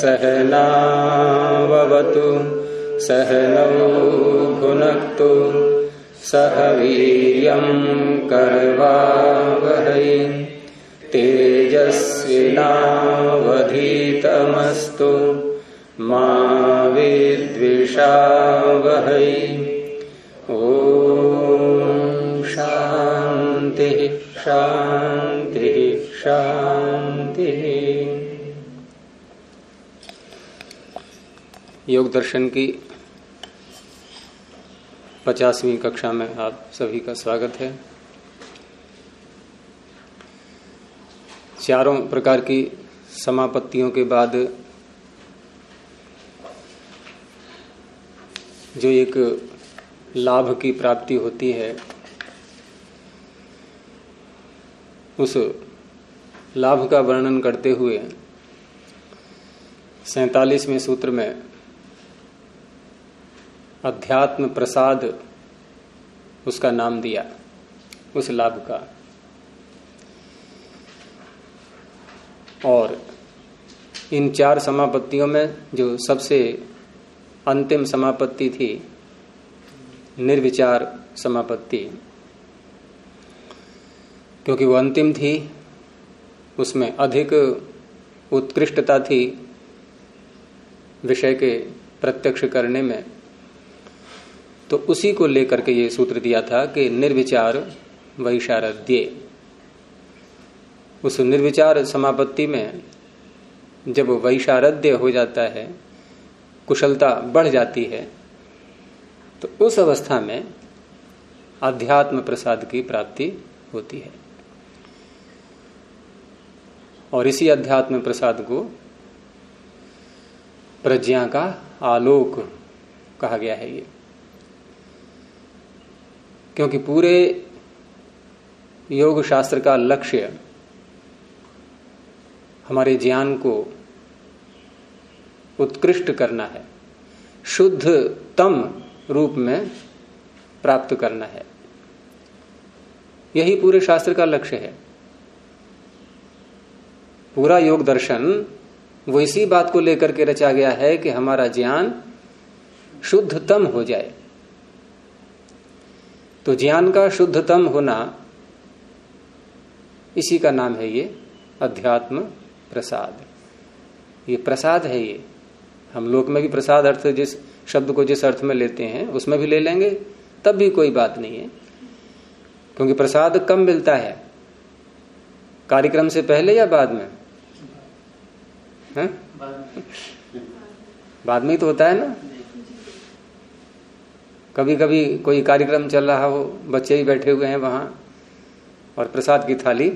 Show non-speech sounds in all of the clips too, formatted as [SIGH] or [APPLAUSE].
सहनावतु सहनौ भुनक्तु सह वीर्यं करवावहै तेजस्विनावधीतमस्तु मा विद्विषावहै योग दर्शन की पचासवीं कक्षा में आप सभी का स्वागत है। चारों प्रकार की समापत्तियों के बाद जो एक लाभ की प्राप्ति होती है, उस लाभ का वर्णन करते हुए सैतालीसवें सूत्र में अध्यात्म प्रसाद उसका नाम दिया, उस लाभ का। और इन चार समापत्तियों में जो सबसे अंतिम समापत्ति थी, निर्विचार समापत्ति, क्योंकि वो अंतिम थी, उसमें अधिक उत्कृष्टता थी विषय के प्रत्यक्ष करने में। तो उसी को लेकर के ये सूत्र दिया था कि निर्विचार वैशारद्य उस निर्विचार समापत्ति में जब वैशारद्य हो जाता है, कुशलता बढ़ जाती है तो उस अवस्था में अध्यात्म प्रसाद की प्राप्ति होती है। और इसी अध्यात्म प्रसाद को प्रज्ञा का आलोक कहा गया है ये। क्योंकि पूरे योग शास्त्र का लक्ष्य हमारे ज्ञान को उत्कृष्ट करना है, शुद्धतम रूप में प्राप्त करना है। यही पूरे शास्त्र का लक्ष्य है। पूरा योग दर्शन वो इसी बात को लेकर के रचा गया है कि हमारा ज्ञान शुद्धतम हो जाए। तो ज्ञान का शुद्धतम होना इसी का नाम है ये अध्यात्म प्रसाद। ये प्रसाद है ये। हम लोक में भी प्रसाद अर्थ जिस शब्द को जिस अर्थ में लेते हैं उसमें भी ले लेंगे तब भी कोई बात नहीं है। क्योंकि प्रसाद कम मिलता है। कार्यक्रम से पहले या बाद में? है? बाद में। ही तो होता है ना। कभी कभी कोई कार्यक्रम चल रहा हो, बच्चे ही बैठे हुए हैं वहाँ, और प्रसाद की थाली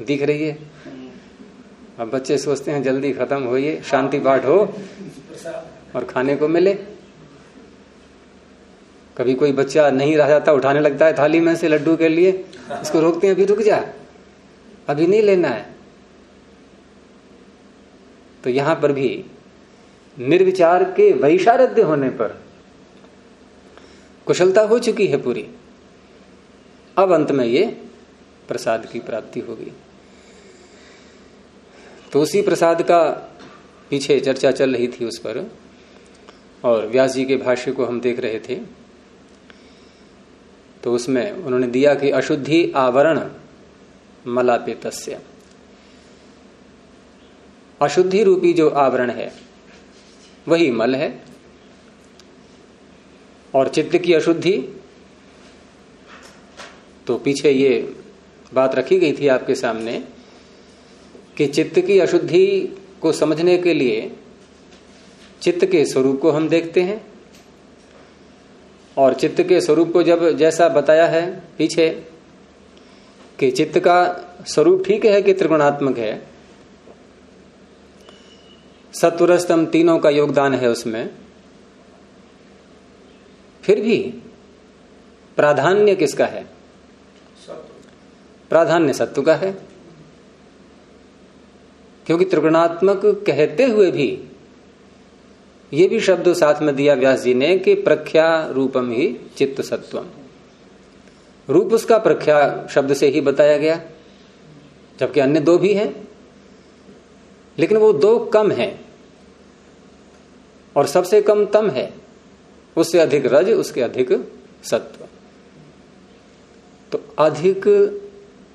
दिख रही है। अब बच्चे सोचते हैं, जल्दी खत्म हो शांति पाठ हो, और खाने को मिले। कभी कोई बच्चा नहीं रह जाता, उठाने लगता है थाली में से लड्डू के लिए, इसको रोकते हैं, अभी रुक जा, अभी नहीं लेना है। तो यहाँ पर भी निर्विचार के वैशारध्य होने पर कुशलता हो चुकी है पूरी। अब अंत में ये प्रसाद की प्राप्ति होगी तो उसी प्रसाद का पीछे चर्चा चल रही थी उस पर, और व्यास जी के भाष्य को हम देख रहे थे। तो उसमें उन्होंने दिया कि अशुद्धि आवरण मलापेत अशुद्धि रूपी जो आवरण है, वही मल है। और चित्त की अशुद्धि। तो पीछे ये बात रखी गई थी आपके सामने कि चित्त की अशुद्धि को समझने के लिए चित्त के स्वरूप को हम देखते हैं। और चित्त के स्वरूप को जब जैसा बताया है पीछे कि चित्त का स्वरूप ठीक है कि त्रिगुणात्मक है सत्वरस्तम तीनों का योगदान है उसमें। फिर भी प्राधान्य किसका है? प्राधान्य सत्व का है। क्योंकि त्रिगुणात्मक कहते हुए भी ये भी शब्द साथ में दिया व्यास जी ने कि प्रख्या रूपम ही चित्त सत्वम। रूप उसका प्रख्या शब्द से ही बताया गया, जबकि अन्य दो भी हैं। लेकिन वो दो कम है और सबसे कम तम है। उससे अधिक रज, उसके अधिक सत्व। तो अधिक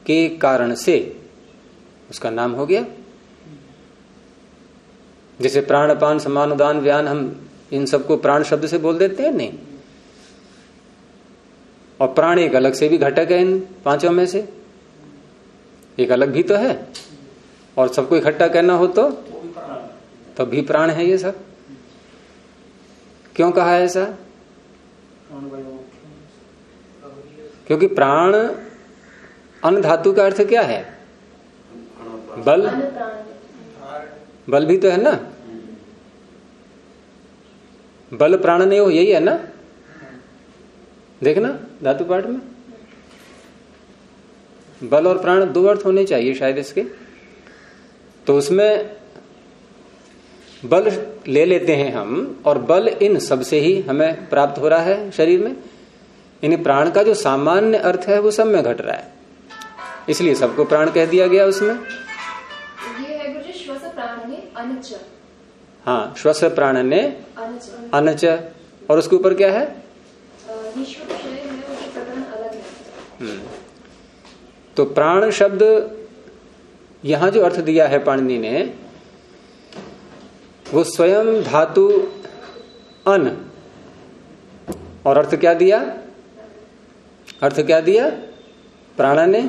के कारण से उसका नाम हो गया। जैसे प्राणपान समानुदान व्यान, हम इन सबको प्राण शब्द से बोल देते हैं? नहीं। और प्राण एक अलग से भी घटक है इन पाँचों में से। एक अलग भी तो है। और सबको इकट्ठा करना हो तो? तब भी प्राण है ये सब। क्यों कहा ऐसा? क्योंकि प्राण अन्न धातु का अर्थ क्या है? बल। बल भी तो है ना? बल प्राण नहीं हो यही है ना? देखना धातु पाठ में। बल और प्राण दो अर्थ होने चाहिए शायद इसके। तो उसमें बल ले लेते हैं हम और बल इन सबसे ही हमें प्राप्त हो रहा है शरीर में। इन प्राण का जो सामान्य अर्थ है वो सब में घट रहा है। इसलिए सबको प्राण कह दिया गया उसमें। ये है श्वस प्राण ने अनच। हाँ श्वस प्राण ने अनच। अनच। और उसके ऊपर क्या है। हम्म। तो प्राण शब्द यहाँ जो अर्थ दिया है पाणिनि ने वो स्वयं धातु अन। और अर्थ क्या दिया? अर्थ क्या दिया? प्राण ने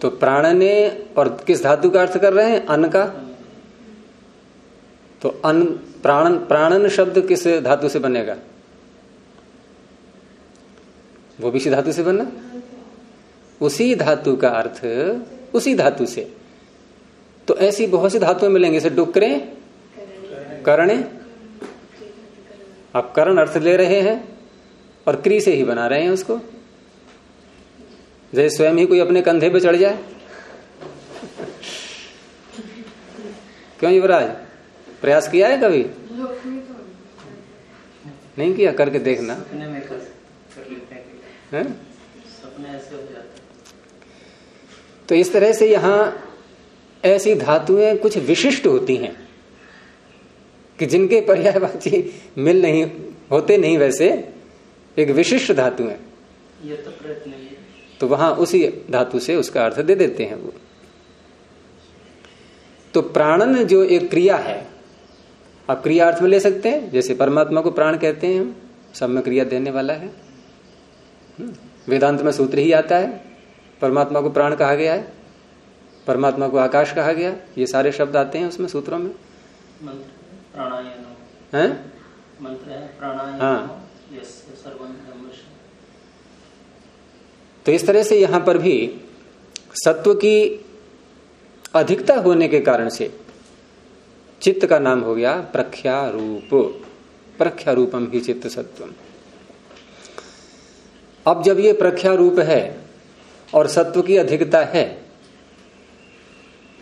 तो प्राण ने और किस धातु का अर्थ कर रहे हैं? अन्न का। तो अन प्राण प्राणन शब्द किस धातु से बनेगा? वो भी इसी धातु से बना? उसी धातु का अर्थ उसी धातु से। तो ऐसी बहुत सी धातुएँ मिलेंगे जैसे डुकरे करणे। आप करण अर्थ ले रहे हैं और क्री से ही बना रहे हैं उसको। जैसे स्वयं ही कोई अपने कंधे पे चढ़ जाए। क्यों युवराज? प्रयास किया है कभी? नहीं किया करके देखना। सपने में कर कर लेते हैं। सपने ऐसे हो जाते हैं। तो इस तरह से यहाँ ऐसी धातुएँ कुछ विशिष्ट होती हैं कि जिनके पर्यायवाची मिल नहीं होते नहीं वैसे एक विशिष्ट धातु है। तो है तो वहाँ उसी धातु से उसका अर्थ दे देते हैं वो। तो प्राणन जो एक क्रिया है आप क्रिया अर्थ में ले सकते हैं जैसे परमात्मा को प्राण कहते हैं हम सब में क्रिया देने वाला है। हम्म, वेदांत में सूत्र ही आता है परमात्मा को प्राण कहा गया है। परमात्मा को आकाश कहा गया? ये सारे शब्द आते हैं उसमें सूत्रों में? मंत्र प्राणायाम। हैं? है तो इस तरह से यहाँ पर भी सत्व की अधिकता होने के कारण से चित्त का नाम हो गया प्रख्या रूप प्रख्या रूपम ही चित्त सत्वम। अब जब ये प्रख्या रूप है और सत्व की अधिकता है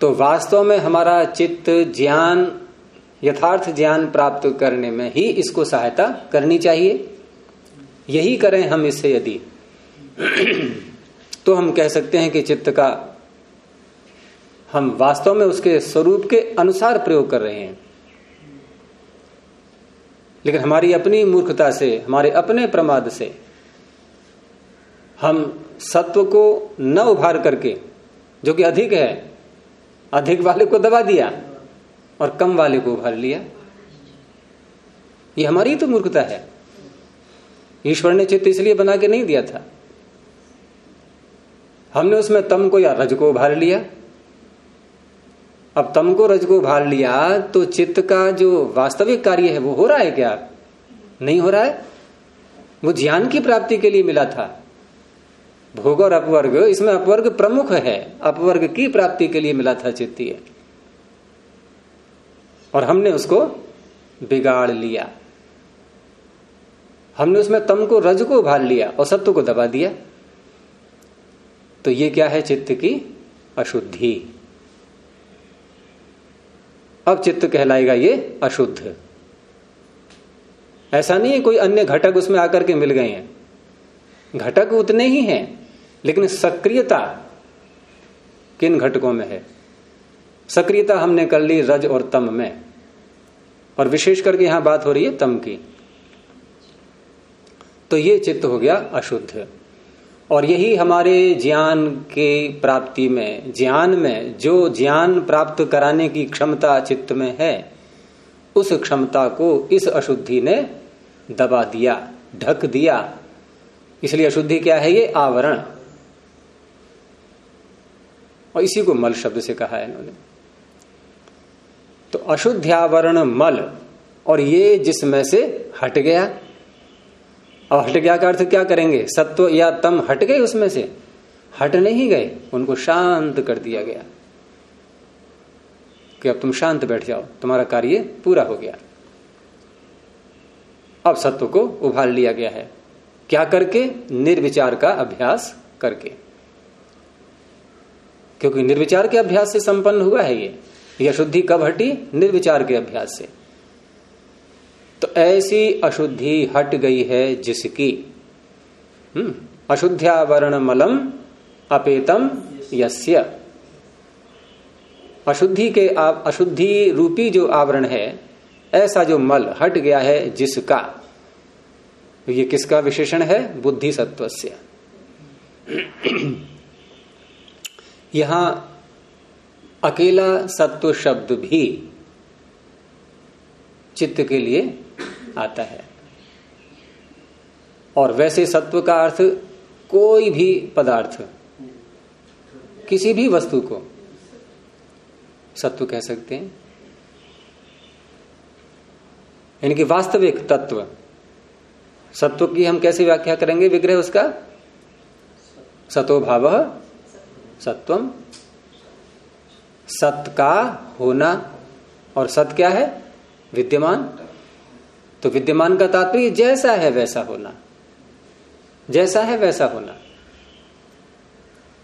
तो वास्तव में हमारा चित्त ज्ञान, यथार्थ ज्ञान प्राप्त करने में ही इसको सहायता करनी चाहिए। यही करें हम इससे यदि। तो हम कह सकते हैं कि चित्त का हम वास्तव में उसके स्वरूप के अनुसार प्रयोग कर रहे हैं। लेकिन हमारी अपनी मूर्खता से, हमारे अपने प्रमाद से हम सत्व को न उभार करके, जो कि अधिक है अधिक वाले को दबा दिया और कम वाले को उभार लिया। ये हमारी तो मूर्खता है। ईश्वर ने चित्त इसलिए बना के नहीं दिया था। हमने उसमें तम को या रज को उभार लिया। अब तम को रज को उभार लिया तो चित्त का जो वास्तविक कार्य है वो हो रहा है क्या? नहीं हो रहा है। वो ज्ञान की प्राप्ति के लिए मिला था। भोग और अपवर्ग, इसमें अपवर्ग प्रमुख है। अपवर्ग की प्राप्ति के लिए मिला था चित्तीय और हमने उसको बिगाड़ लिया। हमने उसमें तम को, रज को उभार लिया और सत्व को दबा दिया। तो ये क्या है चित्त की? अशुद्धि। अब चित्त कहलाएगा ये अशुद्ध। ऐसा नहीं है कोई अन्य घटक उसमें आकर के मिल गए हैं। घटक उतने ही हैं। लेकिन सक्रियता किन घटकों में है? सक्रियता हमने कर ली रज और तम में। और विशेष करके यहाँ बात हो रही है तम की। तो ये चित्त हो गया अशुद्ध। और यही हमारे ज्ञान के प्राप्ति में, ज्ञान में, जो ज्ञान प्राप्त कराने की क्षमता चित्त में है, उस क्षमता को इस अशुद्धि ने दबा दिया, ढक दिया। इसलिए अशुद्धि क्या है? ये आवरण। और इसी को मल शब्द से कहा है इन्होंने। तो अशुद्ध्यावरण मल, और ये जिसमें से हट गया, अब हट गया का अर्थ क्या करेंगे? सत्व या तम हट गए उसमें से? हट नहीं गए, उनको शांत कर दिया गया। कि अब तुम शांत बैठ जाओ, तुम्हारा कार्य पूरा हो गया। अब सत्व को उभार लिया गया है। क्या करके? निर्विचार का अभ्यास करके। क्योंकि निर्विचार के अभ्यास से संपन्न हुआ है ये। यह अशुद्धि कब हटी? निर्विचार के अभ्यास से। तो ऐसी अशुद्धि हट गई है जिसकी? हम्म अशुद्ध्यावरण मलम अपेतम यस्य। अशुद्धि के आप अशुद्धि रूपी जो आवरण है, ऐसा जो मल हट गया है जिसका? ये किसका विशेषण है? बुद्धि सत्व से यहाँ अकेला सत्व शब्द भी चित्त के लिए आता है। और वैसे सत्व का अर्थ कोई भी पदार्थ, किसी भी वस्तु को सत्व कह सकते हैं। यानी कि वास्तविक तत्व, सत्व की हम कैसे व्याख्या करेंगे? विग्रह उसका सतो भाव सत्वम। सत का होना, और सत क्या है? विद्यमान। तो विद्यमान का तात्पर्य जैसा है वैसा होना। जैसा है वैसा होना।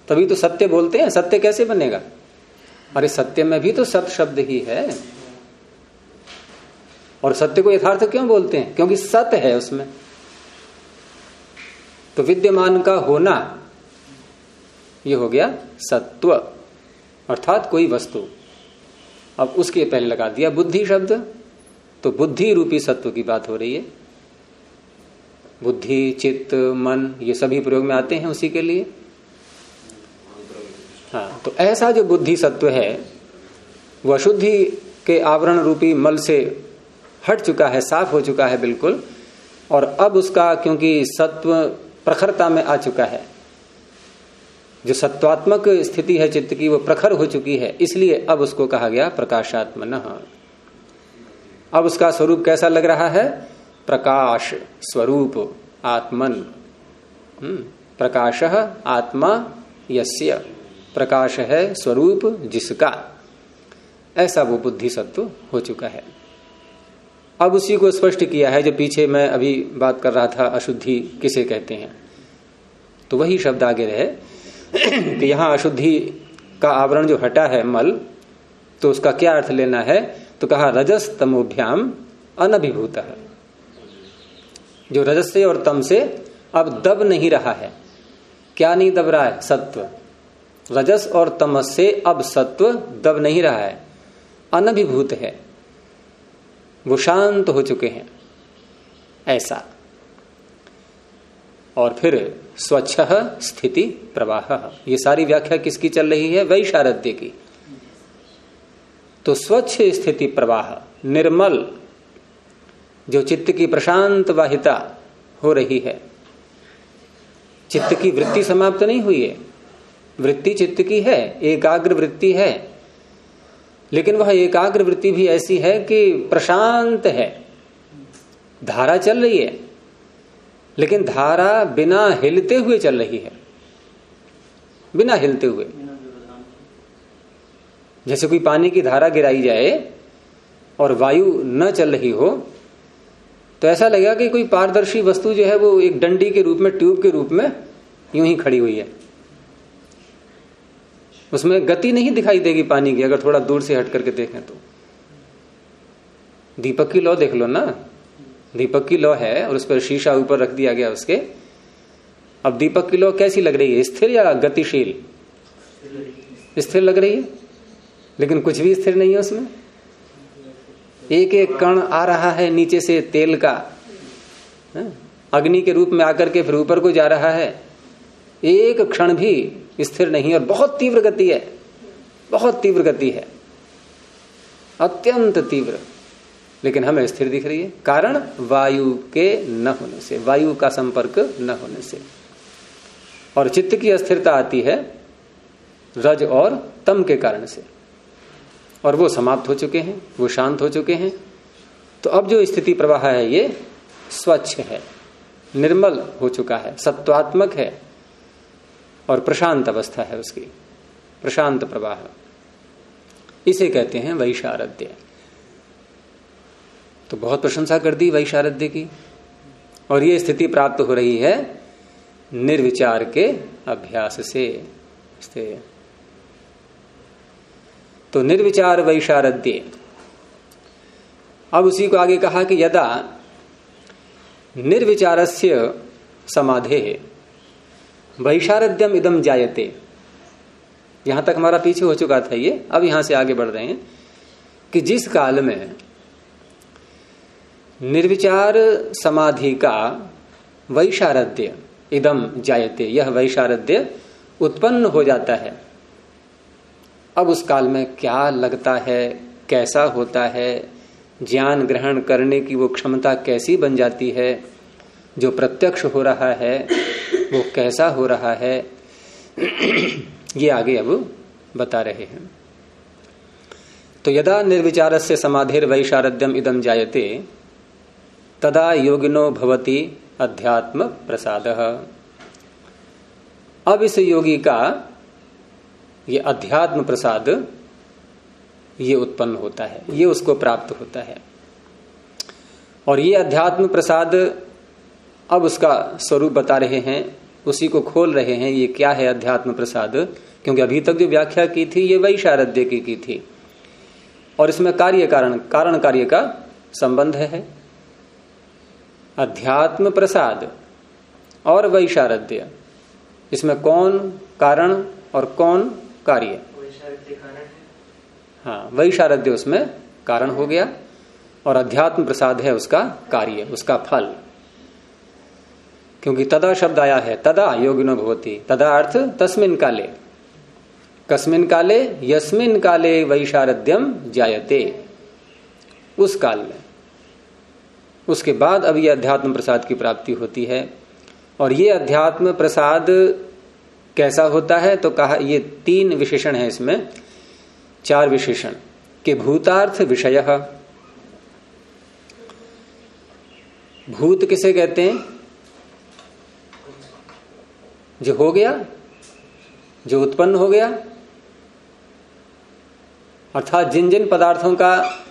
तभी तो सत्य बोलते हैं, सत्य कैसे बनेगा? अरे सत्य में भी तो सत्य शब्द ही है। और सत्य को यथार्थ क्यों बोलते हैं? क्योंकि सत्य है उसमें। तो विद्यमान का होना ये हो गया सत्व, अर्थात कोई वस्तु। अब उसके पहले लगा दिया बुद्धि शब्द तो बुद्धि रूपी सत्व की बात हो रही है। बुद्धि, चित्त, मन, ये सभी प्रयोग में आते हैं उसी के लिए। हाँ तो ऐसा जो बुद्धि सत्व है, वह अशुद्धि के आवरण रूपी मल से हट चुका है, साफ़ हो चुका है बिल्कुल, और अब उसका, क्योंकि सत्व प्रखरता में आ चुका है जो सत्वात्मक स्थिति है चित्त की वो प्रखर हो चुकी है इसलिए अब उसको कहा गया प्रकाशात्मन। अब उसका स्वरूप कैसा लग रहा है? प्रकाश स्वरूप आत्मन। हम्म, प्रकाश आत्मा यस्य। प्रकाश है स्वरूप जिसका। ऐसा वो बुद्धि सत्व हो चुका है। अब उसी को स्पष्ट किया है जो पीछे मैं अभी बात कर रहा था अशुद्धि किसे कहते हैं? तो वही शब्द आगे रहे। कि यहाँ अशुद्धि का आवरण जो हटा है मल तो उसका क्या अर्थ लेना है? तो कहा रजस तमोभ्याम अनभिभूत। है जो रजस से और तम से अब दब नहीं रहा है। क्या नहीं दब रहा है? सत्व। रजस और तमस से अब सत्व दब नहीं रहा है। अनभिभूत है। वो शांत हो चुके हैं। ऐसा। और फिर स्वच्छ स्थिति प्रवाह। ये सारी व्याख्या किसकी चल रही है? वैशारद्य की। तो स्वच्छ स्थिति प्रवाह, निर्मल, जो चित्त की प्रशांत वाहिता हो रही है। चित्त की वृत्ति समाप्त नहीं हुई है। वृत्ति चित्त की है, एकाग्र वृत्ति है। लेकिन वह एकाग्र वृत्ति भी ऐसी है कि प्रशांत है। धारा चल रही है। लेकिन धारा बिना हिलते हुए चल रही है। बिना हिलते हुए। जैसे कोई पानी की धारा गिराई जाए और वायु न चल रही हो तो ऐसा लगेगा कि कोई पारदर्शी वस्तु जो है वो एक डंडी के रूप में, ट्यूब के रूप में यूँ ही खड़ी हुई है। उसमें गति नहीं दिखाई देगी पानी की, अगर थोड़ा दूर से हट करके देखें तो। दीपक की लौ देख लो ना। दीपक की लौ है और उस पर शीशा ऊपर रख दिया गया उसके। अब दीपक की लो कैसी लग रही है? स्थिर या गतिशील? स्थिर लग रही है। लेकिन कुछ भी स्थिर नहीं है उसमें। एक एक कण आ रहा है नीचे से तेल का। अग्नि के रूप में आकर के फिर ऊपर को जा रहा है। एक क्षण भी स्थिर नहीं और बहुत तीव्र गति है। बहुत तीव्र गति है। अत्यंत तीव्र। लेकिन हमें स्थिर दिख रही है। कारण, वायु के न होने से, वायु का संपर्क न होने से। और चित्त की अस्थिरता आती है रज और तम के कारण से। और वो समाप्त हो चुके हैं, वो शांत हो चुके हैं। तो अब जो स्थिति प्रवाह है, ये स्वच्छ है, निर्मल हो चुका है, सत्वात्मक है और प्रशांत अवस्था है उसकी, प्रशांत प्रवाह। इसे कहते हैं वैशारद्य तो बहुत प्रशंसा कर दी वैशारद्य की। और ये स्थिति प्राप्त हो रही है निर्विचार के अभ्यास से। तो निर्विचार वैशारद्य अब उसी को आगे कहा कि यदा निर्विचारस्य समाधे वैशारद्यम इदम जायते। यहाँ तक हमारा पीछे हो चुका था ये। अब यहाँ से आगे बढ़ रहे हैं कि जिस काल में निर्विचार समाधि का वैशारद्य इदम जायते, यह वैशारद्य उत्पन्न हो जाता है। अब उस काल में क्या लगता है, कैसा होता है, ज्ञान ग्रहण करने की वो क्षमता कैसी बन जाती है, जो प्रत्यक्ष हो रहा है, वो कैसा हो रहा है, ये आगे अब बता रहे हैं। तो यदा निर्विचार से समाधिर वैशारद्यम इदम जायते तदा योगिनो भवती अध्यात्म प्रसाद। अब इस योगी का ये अध्यात्म प्रसाद, ये उत्पन्न होता है, ये उसको प्राप्त होता है। और ये अध्यात्म प्रसाद अब उसका स्वरूप बता रहे हैं, उसी को खोल रहे हैं, ये क्या है अध्यात्म प्रसाद? क्योंकि अभी तक जो व्याख्या की थी, ये वही शारद्य की की थी। और इसमें कार्य कारण कारण कार्य का संबंध है। अध्यात्म प्रसाद और वैशारद्य। इसमें कौन कारण और कौन कार्य? हाँ। वैशारद्य उसमें कारण हो गया और अध्यात्म प्रसाद है उसका कार्य उसका फल। क्योंकि तदा शब्द आया है तदा योगिनो भवती तदा अर्थ तस्मिन काले। कस्मिन काले यस्मिन काले वैशारद्यम जायते। उस काल में। उसके बाद अब यह अध्यात्म प्रसाद की प्राप्ति होती है। और ये अध्यात्म प्रसाद कैसा होता है? तो कहा, ये तीन विशेषण है इसमें। चार विशेषण। के भूतार्थ विषय। भूत किसे कहते हैं? जो हो गया, जो उत्पन्न हो गया। अर्थात जिन जिन पदार्थों का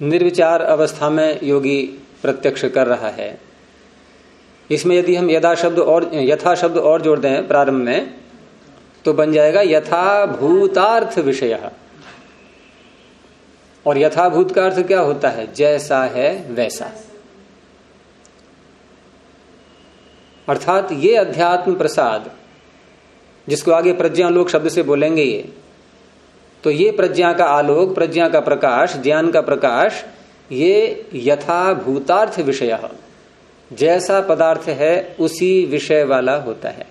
निर्विचार अवस्था में योगी प्रत्यक्ष कर रहा है। इसमें यदि हम यदा शब्द और, यथा शब्द और जोड़ दें प्रारंभ में तो बन जाएगा यथा भूतार्थ विषय। और यथाभूत का अर्थ क्या होता है? जैसा है वैसा। अर्थात ये अध्यात्म प्रसाद, जिसको आगे प्रज्ञा लोग शब्द से बोलेंगे ये तो ये प्रज्ञा का आलोक, प्रज्ञा का प्रकाश, ज्ञान का प्रकाश, ये यथा भूतार्थ विषय। जैसा पदार्थ है, उसी विषय वाला होता है।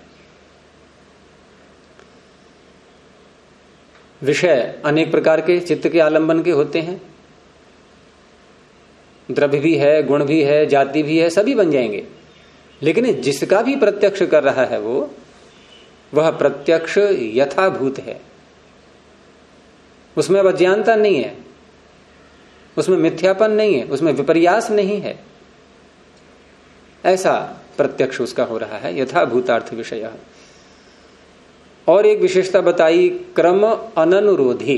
विषय अनेक प्रकार के चित्त के आलंबन के होते हैं। द्रव्य भी है, गुण भी है, जाति भी है, सभी बन जाएँगे। लेकिन जिसका भी प्रत्यक्ष कर रहा है वो, वह प्रत्यक्ष यथाभूत है। उसमें अब अज्ञानता नहीं है। उसमें मिथ्यापन नहीं है। उसमें विपर्यास नहीं है। ऐसा प्रत्यक्ष उसका हो रहा है यथा भूतार्थ विषय। और एक विशेषता बताई क्रम अननुरोधी।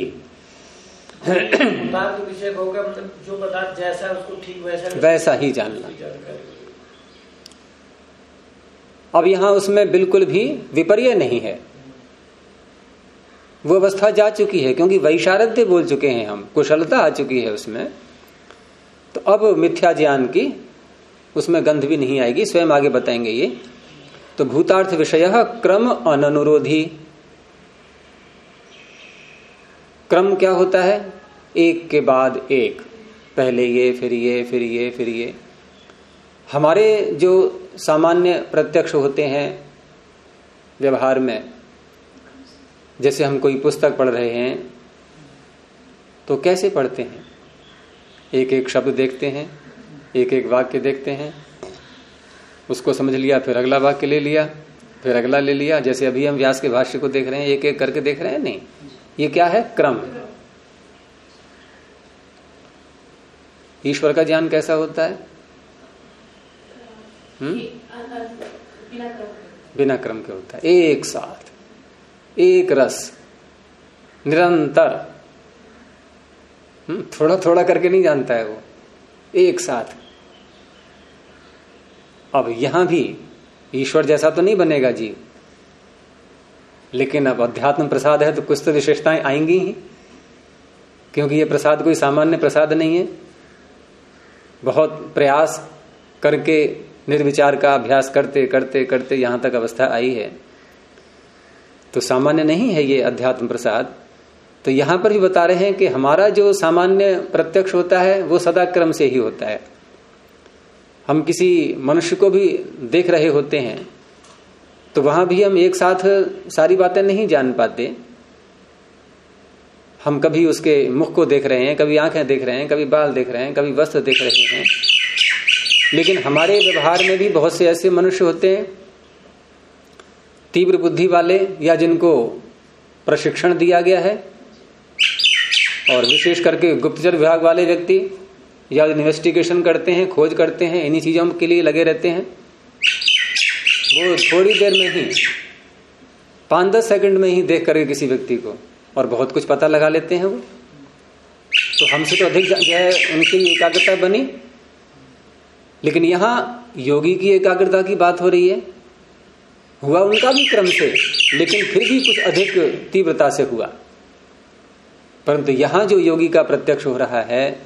विषय होगा मतलब जो पदार्थ जैसा उसको ठीक वैसा वैसा ही जानना। अब यहाँ उसमें बिल्कुल भी विपर्य नहीं है। वो अवस्था जा चुकी है, क्योंकि वैशारद्य बोल चुके हैं हम, कुशलता आ चुकी है उसमें। तो अब मिथ्या ज्ञान की उसमें गंध भी नहीं आएगी, स्वयं आगे बताएँगे ये। तो भूतार्थ विषय, क्रम अनुरोधी क्रम क्या होता है? एक के बाद एक। पहले ये, फिर ये फिर ये फिर ये। हमारे जो सामान्य प्रत्यक्ष होते हैं व्यवहार में जैसे हम कोई पुस्तक पढ़ रहे हैं तो कैसे पढ़ते हैं? एक एक शब्द देखते हैं एक एक वाक्य देखते हैं। उसको समझ लिया फिर अगला वाक्य ले लिया फिर अगला ले लिया। जैसे अभी हम व्यास के भाष्य को देख रहे हैं एक एक करके देख रहे हैं? नहीं। ये क्या है? क्रम। ईश्वर का ज्ञान कैसा होता है? हम्म? बिना क्रम के होता है। एक साथ। एक रस, निरंतर। हम्म थोड़ा थोड़ा करके नहीं जानता है वो, एक साथ। अब यहाँ भी ईश्वर जैसा तो नहीं बनेगा जीव लेकिन अब अध्यात्म प्रसाद है तो कुछ तो विशेषताएँ आएँगी ही। क्योंकि ये प्रसाद कोई सामान्य प्रसाद नहीं है। बहुत प्रयास करके, निर्विचार का अभ्यास करते करते करते यहाँ तक अवस्था आई है। तो सामान्य नहीं है ये अध्यात्म प्रसाद। तो यहाँ पर भी बता रहे हैं कि हमारा जो सामान्य प्रत्यक्ष होता है, वो सदा क्रम से ही होता है। हम किसी मनुष्य को भी देख रहे होते हैं तो वहाँ भी हम एक साथ सारी बातें नहीं जान पाते। हम कभी उसके मुख को देख रहे हैं, कभी आँखें देख रहे हैं, कभी बाल देख रहे हैं, कभी वस्त्र देख रहे हैं। लेकिन हमारे व्यवहार में भी बहुत से ऐसे मनुष्य होते हैं तीव्र बुद्धि वाले या जिनको प्रशिक्षण दिया गया है, और विशेष करके गुप्तचर विभाग वाले व्यक्ति या इन्वेस्टिगेशन करते हैं, खोज करते हैं, इन्हीं चीज़ों के लिए लगे रहते हैं। वो थोड़ी देर में ही, पाँच दस सेकंड में ही देख करके किसी व्यक्ति को, और बहुत कुछ पता लगा लेते हैं वो। तो हमसे तो अधिक जो है उनकी एकाग्रता बनी, लेकिन यहाँ योगी की एकाग्रता की बात हो रही है। हुआ उनका भी क्रम से, लेकिन फिर भी कुछ अधिक तीव्रता से हुआ। परंतु यहाँ जो योगी का प्रत्यक्ष हो रहा है,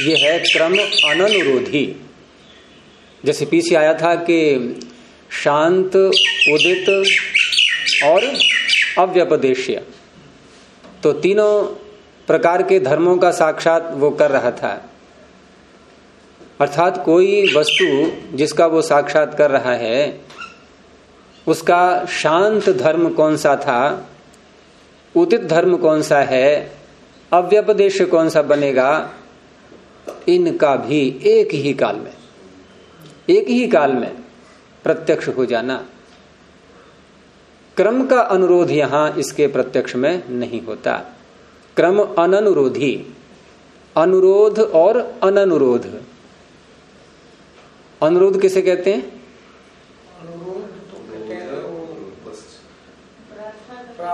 ये है क्रम अनुरोधी जैसे पीछे आया था कि शांत, उदित और अव्यपदेश्य। तो तीनों प्रकार के धर्मों का साक्षात वो कर रहा था। अर्थात कोई वस्तु जिसका वो साक्षात कर रहा है उसका शांत धर्म कौन सा था? उदित धर्म कौन सा है? अव्यपदेश कौन सा बनेगा? इनका भी एक ही काल में। एक ही काल में प्रत्यक्ष हो जाना। क्रम का अनुरोध यहाँ इसके प्रत्यक्ष में नहीं होता। क्रम अनुरोधी अनुरोध और अनुरोध अनुरोध किसे कहते हैं अनुरोध तो कहते हैं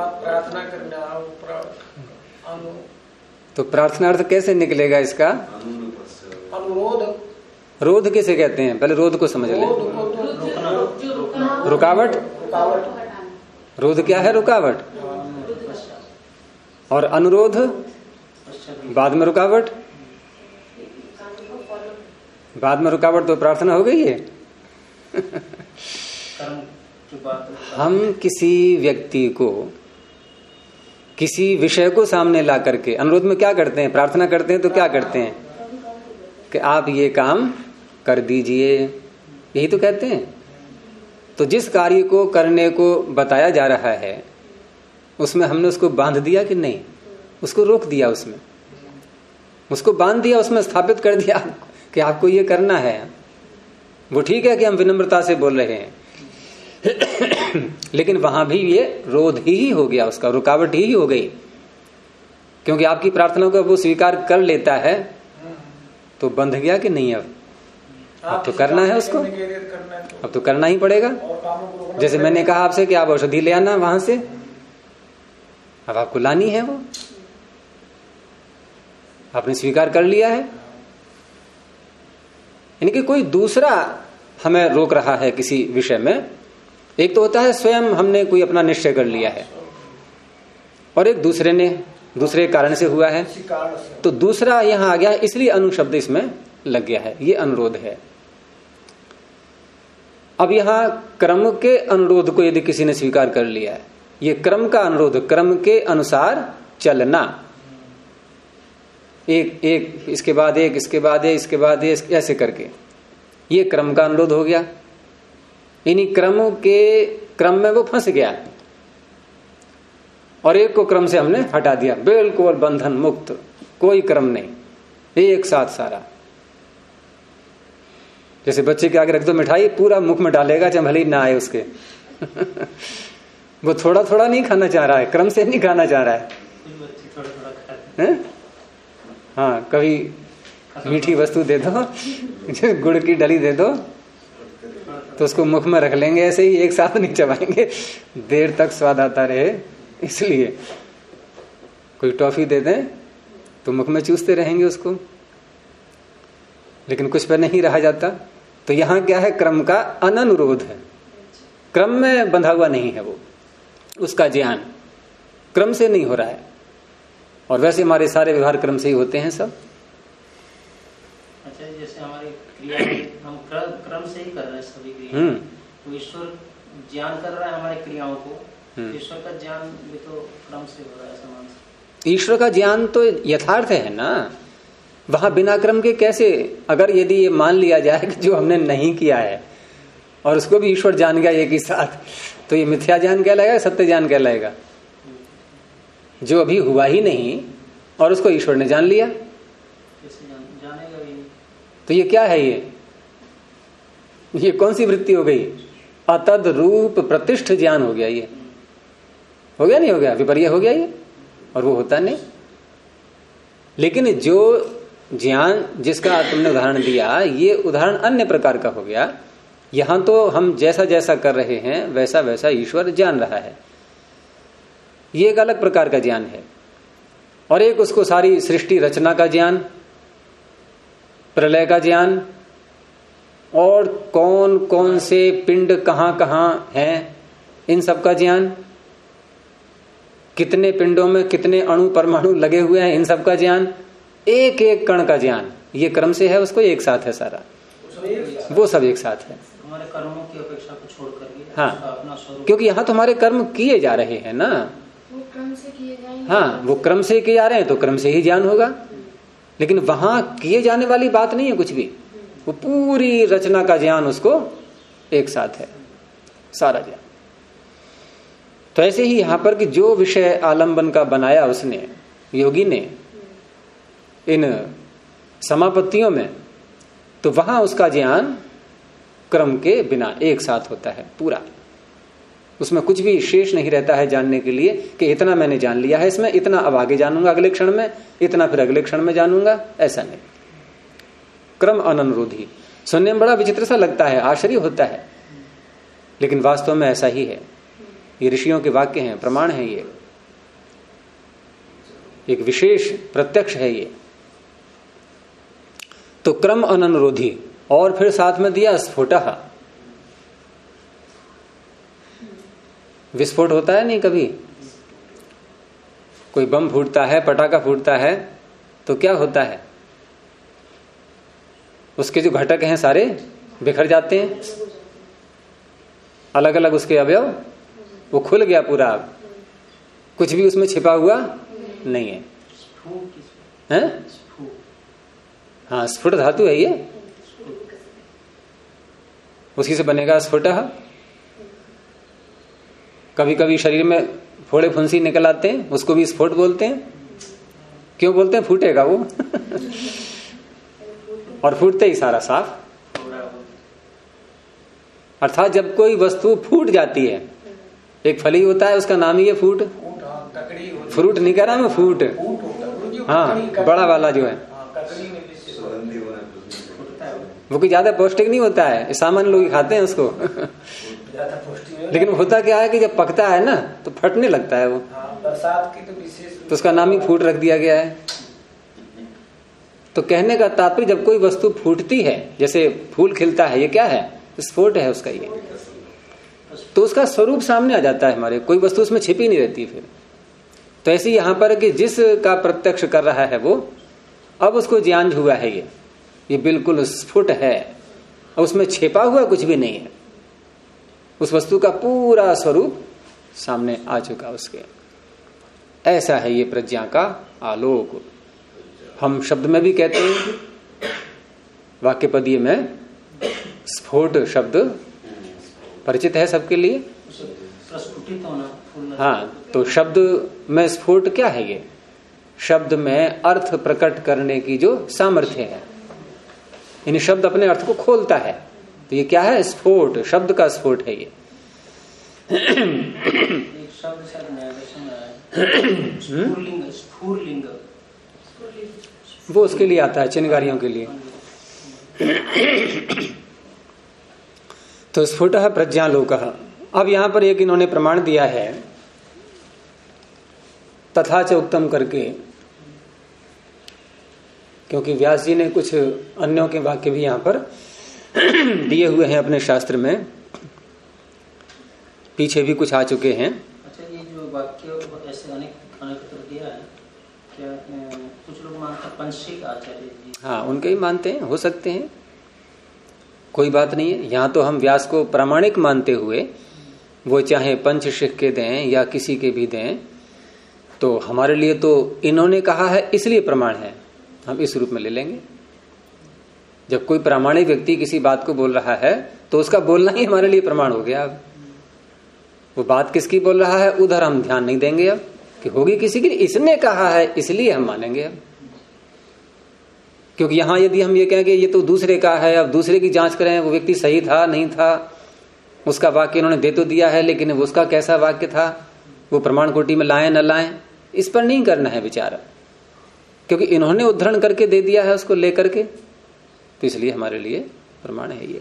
प्रार्थना करना अनु तो प्रार्थनार्थ कैसे निकलेगा इसका? अनुरोध। रोध किसे कहते हैं? पहले रोध को समझ लें। तो रुकावट। रुकावट? रोध क्या है? रुकावट। और अनुरोध? बाद में रुकावट? बाद में रुकावट तो प्रार्थना हो गई है। हम किसी व्यक्ति को किसी विषय को सामने ला करके, अनुरोध में क्या करते हैं? प्रार्थना करते हैं तो क्या करते हैं? कि आप ये काम कर दीजिए। यही तो कहते हैं। तो जिस कार्य को, करने को बताया जा रहा है, उसमें हमने उसको बाँध दिया कि नहीं? उसको रोक दिया उसमें। उसको बाँध दिया, उसमें स्थापित कर दिया कि आपको ये करना है। वो ठीक है कि हम विनम्रता से बोल रहे हैं। लेकिन वहाँ भी ये रोध ही हो गया उसका रुकावट ही हो गई। क्योंकि आपकी प्रार्थना को वो स्वीकार कर लेता है तो बंध गया कि नहीं अब? अब तो करना है उसको। तो। अब तो करना ही पड़ेगा। जैसे मैंने कहा आपसे कि आप औषधि ले आना वहाँ से। अब आपको लानी है वो। आपने स्वीकार कर लिया है। यानी कि कोई दूसरा हमें रोक रहा है किसी विषय में एक तो होता है स्वयं हमने कोई अपना निश्चय कर लिया है। और एक दूसरे ने, दूसरे कारण से हुआ है। तो दूसरा यहाँ आ गया, इसलिए अनुशब्द इसमें लग गया है। ये अनुरोध है। अब यहाँ क्रम के अनुरोध को यदि किसी ने स्वीकार कर लिया है, ये क्रम का अनुरोध, क्रम के अनुसार चलना। एक एक, इसके बाद एक, इसके बाद एक, इसके बाद एक, ऐसे करके। ये क्रम का अनुरोध हो गया। इन्हीं क्रमों के क्रम में वो फंस गया। और एक को क्रम से हमने हटा दिया। बिल्कुल बंधन मुक्त। कोई क्रम नहीं। एक साथ सारा। जैसे बच्चे के आगे रख दो मिठाई, पूरा मुख में डालेगा चाहे भले ना आए उसके। [LAUGHS] वो थोड़ा थोड़ा नहीं खाना चाह रहा है, क्रम से नहीं खाना चाह रहा है? हाँ कभी मीठी वस्तु दे दो, [LAUGHS] गुड़ की डली दे दो। तो उसको मुख में रख लेंगे ऐसे ही, एक साथ नहीं चबाएँगे। देर तक स्वाद आता रहे, इसलिए। कोई टॉफी दे दें तो मुख में चूसते रहेंगे उसको। लेकिन कुछ पर नहीं रहा जाता। तो यहाँ क्या है, क्रम का अनुरोध है। क्रम में बंधा हुआ नहीं है वो, उसका ज्ञान। क्रम से नहीं हो रहा है। और वैसे हमारे सारे व्यवहार क्रम से ही होते हैं सब। अच्छा जैसे हमारी क्रिया क्रम से ही कर रहे हैं सभी क्रिया हम्म। तो ईश्वर ज्ञान कर रहा है हमारी क्रियाओं को। हम्म। ईश्वर का ज्ञान भी तो क्रम से हो रहा है समान से। ईश्वर का ज्ञान तो यथार्थ है ना? वहाँ बिना क्रम के कैसे अगर यदि ये मान लिया जाए कि जो हमने नहीं किया है और उसको भी ईश्वर जान गया एक ही साथ तो ये मिथ्या ज्ञान कहलाएगा सत्य ज्ञान कहलाएगा जो अभी हुआ ही नहीं और उसको ईश्वर ने जान लिया? भी तो ये क्या है ये? ये कौन सी वृत्ति हो गई? अतद रूप प्रतिष्ठ ज्ञान हो गया ये। हो गया नहीं हो गया? विपर्य हो गया ये, और वो होता नहीं। लेकिन जो ज्ञान जिसका तुमने उदाहरण दिया, ये उदाहरण अन्य प्रकार का हो गया। यहाँ तो हम जैसा जैसा कर रहे हैं, वैसा वैसा ईश्वर जान रहा है। ये एक अलग प्रकार का ज्ञान है। और एक उसको सारी सृष्टि रचना का ज्ञान, प्रलय का ज्ञान और कौन कौन से पिंड कहाँ कहाँ हैं? इन सब का ज्ञान? कितने पिंडों में कितने अणु परमाणु लगे हुए हैं? इन सब का ज्ञान? एक एक कण का ज्ञान। ये क्रम से है उसको एक साथ है सारा। वो सब एक साथ है। हमारे कर्मों की अपेक्षा को छोड़ करके हाँ। अपना क्योंकि यहाँ तो हमारे कर्म किए जा रहे हैं ना। वो क्रम से किए हाँ वो क्रम से किए जा रहे हैं तो क्रम से ही ज्ञान होगा। लेकिन वहाँ किए जाने वाली बात नहीं है कुछ भी। वो पूरी रचना का ज्ञान उसको एक साथ है, सारा ज्ञान। तो ऐसे ही यहाँ पर कि जो विषय आलंबन का बनाया उसने, योगी ने, इन समापत्तियों में तो वहाँ उसका ज्ञान क्रम के बिना एक साथ होता है, पूरा। उसमें कुछ भी शेष नहीं रहता है जानने के लिए कि इतना मैंने जान लिया है इसमें, इतना अब आगे जानूँगा अगले क्षण में, इतना फिर अगले क्षण में जानूँगा, ऐसा नहीं। क्रम अननुरोधी। सुनने में बड़ा विचित्र सा लगता है, आश्चर्य होता है। लेकिन वास्तव में ऐसा ही है। ये ऋषियों के वाक्य हैं, प्रमाण है ये। एक विशेष प्रत्यक्ष है ये। तो क्रम अननुरोधी, और फिर साथ में दिया स्फोट। विस्फोट होता है नहीं कभी? कोई बम फूटता है, पटाखा फूटता है तो क्या होता है? उसके जो घटक हैं सारे बिखर जाते हैं। अलग अलग उसके अवयव, वो खुल गया पूरा। कुछ भी उसमें छिपा हुआ नहीं है। हैं? हाँ स्फुट धातु है ये। उसी से बनेगा स्फुट। कभी कभी शरीर में फोड़े फुंसी निकल आते हैं, उसको भी स्फोट बोलते हैं। क्यों बोलते हैं? फूटेगा वो। [LAUGHS] और फूटते ही सारा साफ़ अर्थात जब कोई वस्तु फूट जाती है एक फली होता है उसका नाम ही है फूट फ्रूट नहीं कह रहा मैं फूट है बड़ा वाला जो है। वो। कोई ज़्यादा पौष्टिक नहीं होता है सामान्य लोग ही खाते हैं उसको। लेकिन होता क्या है कि जब पकता है ना तो फटने लगता है वो हाँ बरसात की तो विशेष तो उसका नाम ही फूट रख दिया गया है तो कहने का तात्पर्य, जब कोई वस्तु फूटती है, जैसे फूल खिलता है, ये क्या है? स्फोट है उसका ये। तो उसका स्वरूप सामने आ जाता है हमारे, कोई वस्तु उसमें छिपी नहीं रहती फिर। तो ऐसे यहाँ पर कि जिस का प्रत्यक्ष कर रहा है वो, अब उसको ज्ञान हुआ है ये ये बिल्कुल स्फुट है, और उसमें छिपा हुआ कुछ भी नहीं है। उस वस्तु का पूरा स्वरूप सामने आ चुका उसके। ऐसा है ये प्रज्ञा का आलोक। हम शब्द में भी कहते हैं वाक्य पदीय में स्फोट शब्द परिचित है सबके लिए? हाँ तो शब्द में स्फोट क्या है ये? शब्द में अर्थ प्रकट करने की जो सामर्थ्य है। इन शब्द अपने अर्थ को खोलता है। तो ये क्या है? स्फोट, शब्द का स्फोट है ये। शब्द शायद न्यायाधीश में आया है स्फुरलिंग स्फुरलिंग वो उसके लिए आता है चिन्हकारियों के लिए। तो स्फुट प्रज्ञालोक। अब यहाँ पर एक इन्होंने प्रमाण दिया है, तथा च उत्तम करके, क्योंकि व्यास जी ने कुछ अन्यों के वाक्य भी यहाँ पर दिए हुए हैं अपने शास्त्र में। पीछे भी कुछ आ चुके हैं। अच्छा ये जो वाक्य ऐसे अनेक अनेक दिया है, क्या हाँ उनके ही मानते हैं, हो सकते हैं। कोई बात नहीं है, यहाँ तो हम व्यास को प्रामाणिक मानते हुए, वो चाहे पंच शिख के दें या किसी के भी दें तो हमारे लिए तो इन्होंने कहा है, इसलिए प्रमाण है। हम इस रूप में ले लेंगे। जब कोई प्रामाणिक व्यक्ति किसी बात को बोल रहा है तो उसका बोलना ही हमारे लिए प्रमाण हो गया। अब वो बात किसकी बोल रहा है, उधर हम ध्यान नहीं देंगे अब, कि होगी किसी की, इसने कहा है, इसलिए हम मानेंगे अब। क्योंकि यहाँ यदि हम ये कहें कि ये तो दूसरे का है, अब दूसरे की जाँच करें, वो व्यक्ति सही था, नहीं था, उसका वाक्य उन्होंने दे तो दिया है, लेकिन उसका कैसा वाक्य था, वो प्रमाण कोटि में लाए, न लाए, इस पर नहीं करना है विचार। क्योंकि इन्होंने उद्धरण करके दे दिया है उसको लेकर के तो इसलिए हमारे लिए प्रमाण है ये।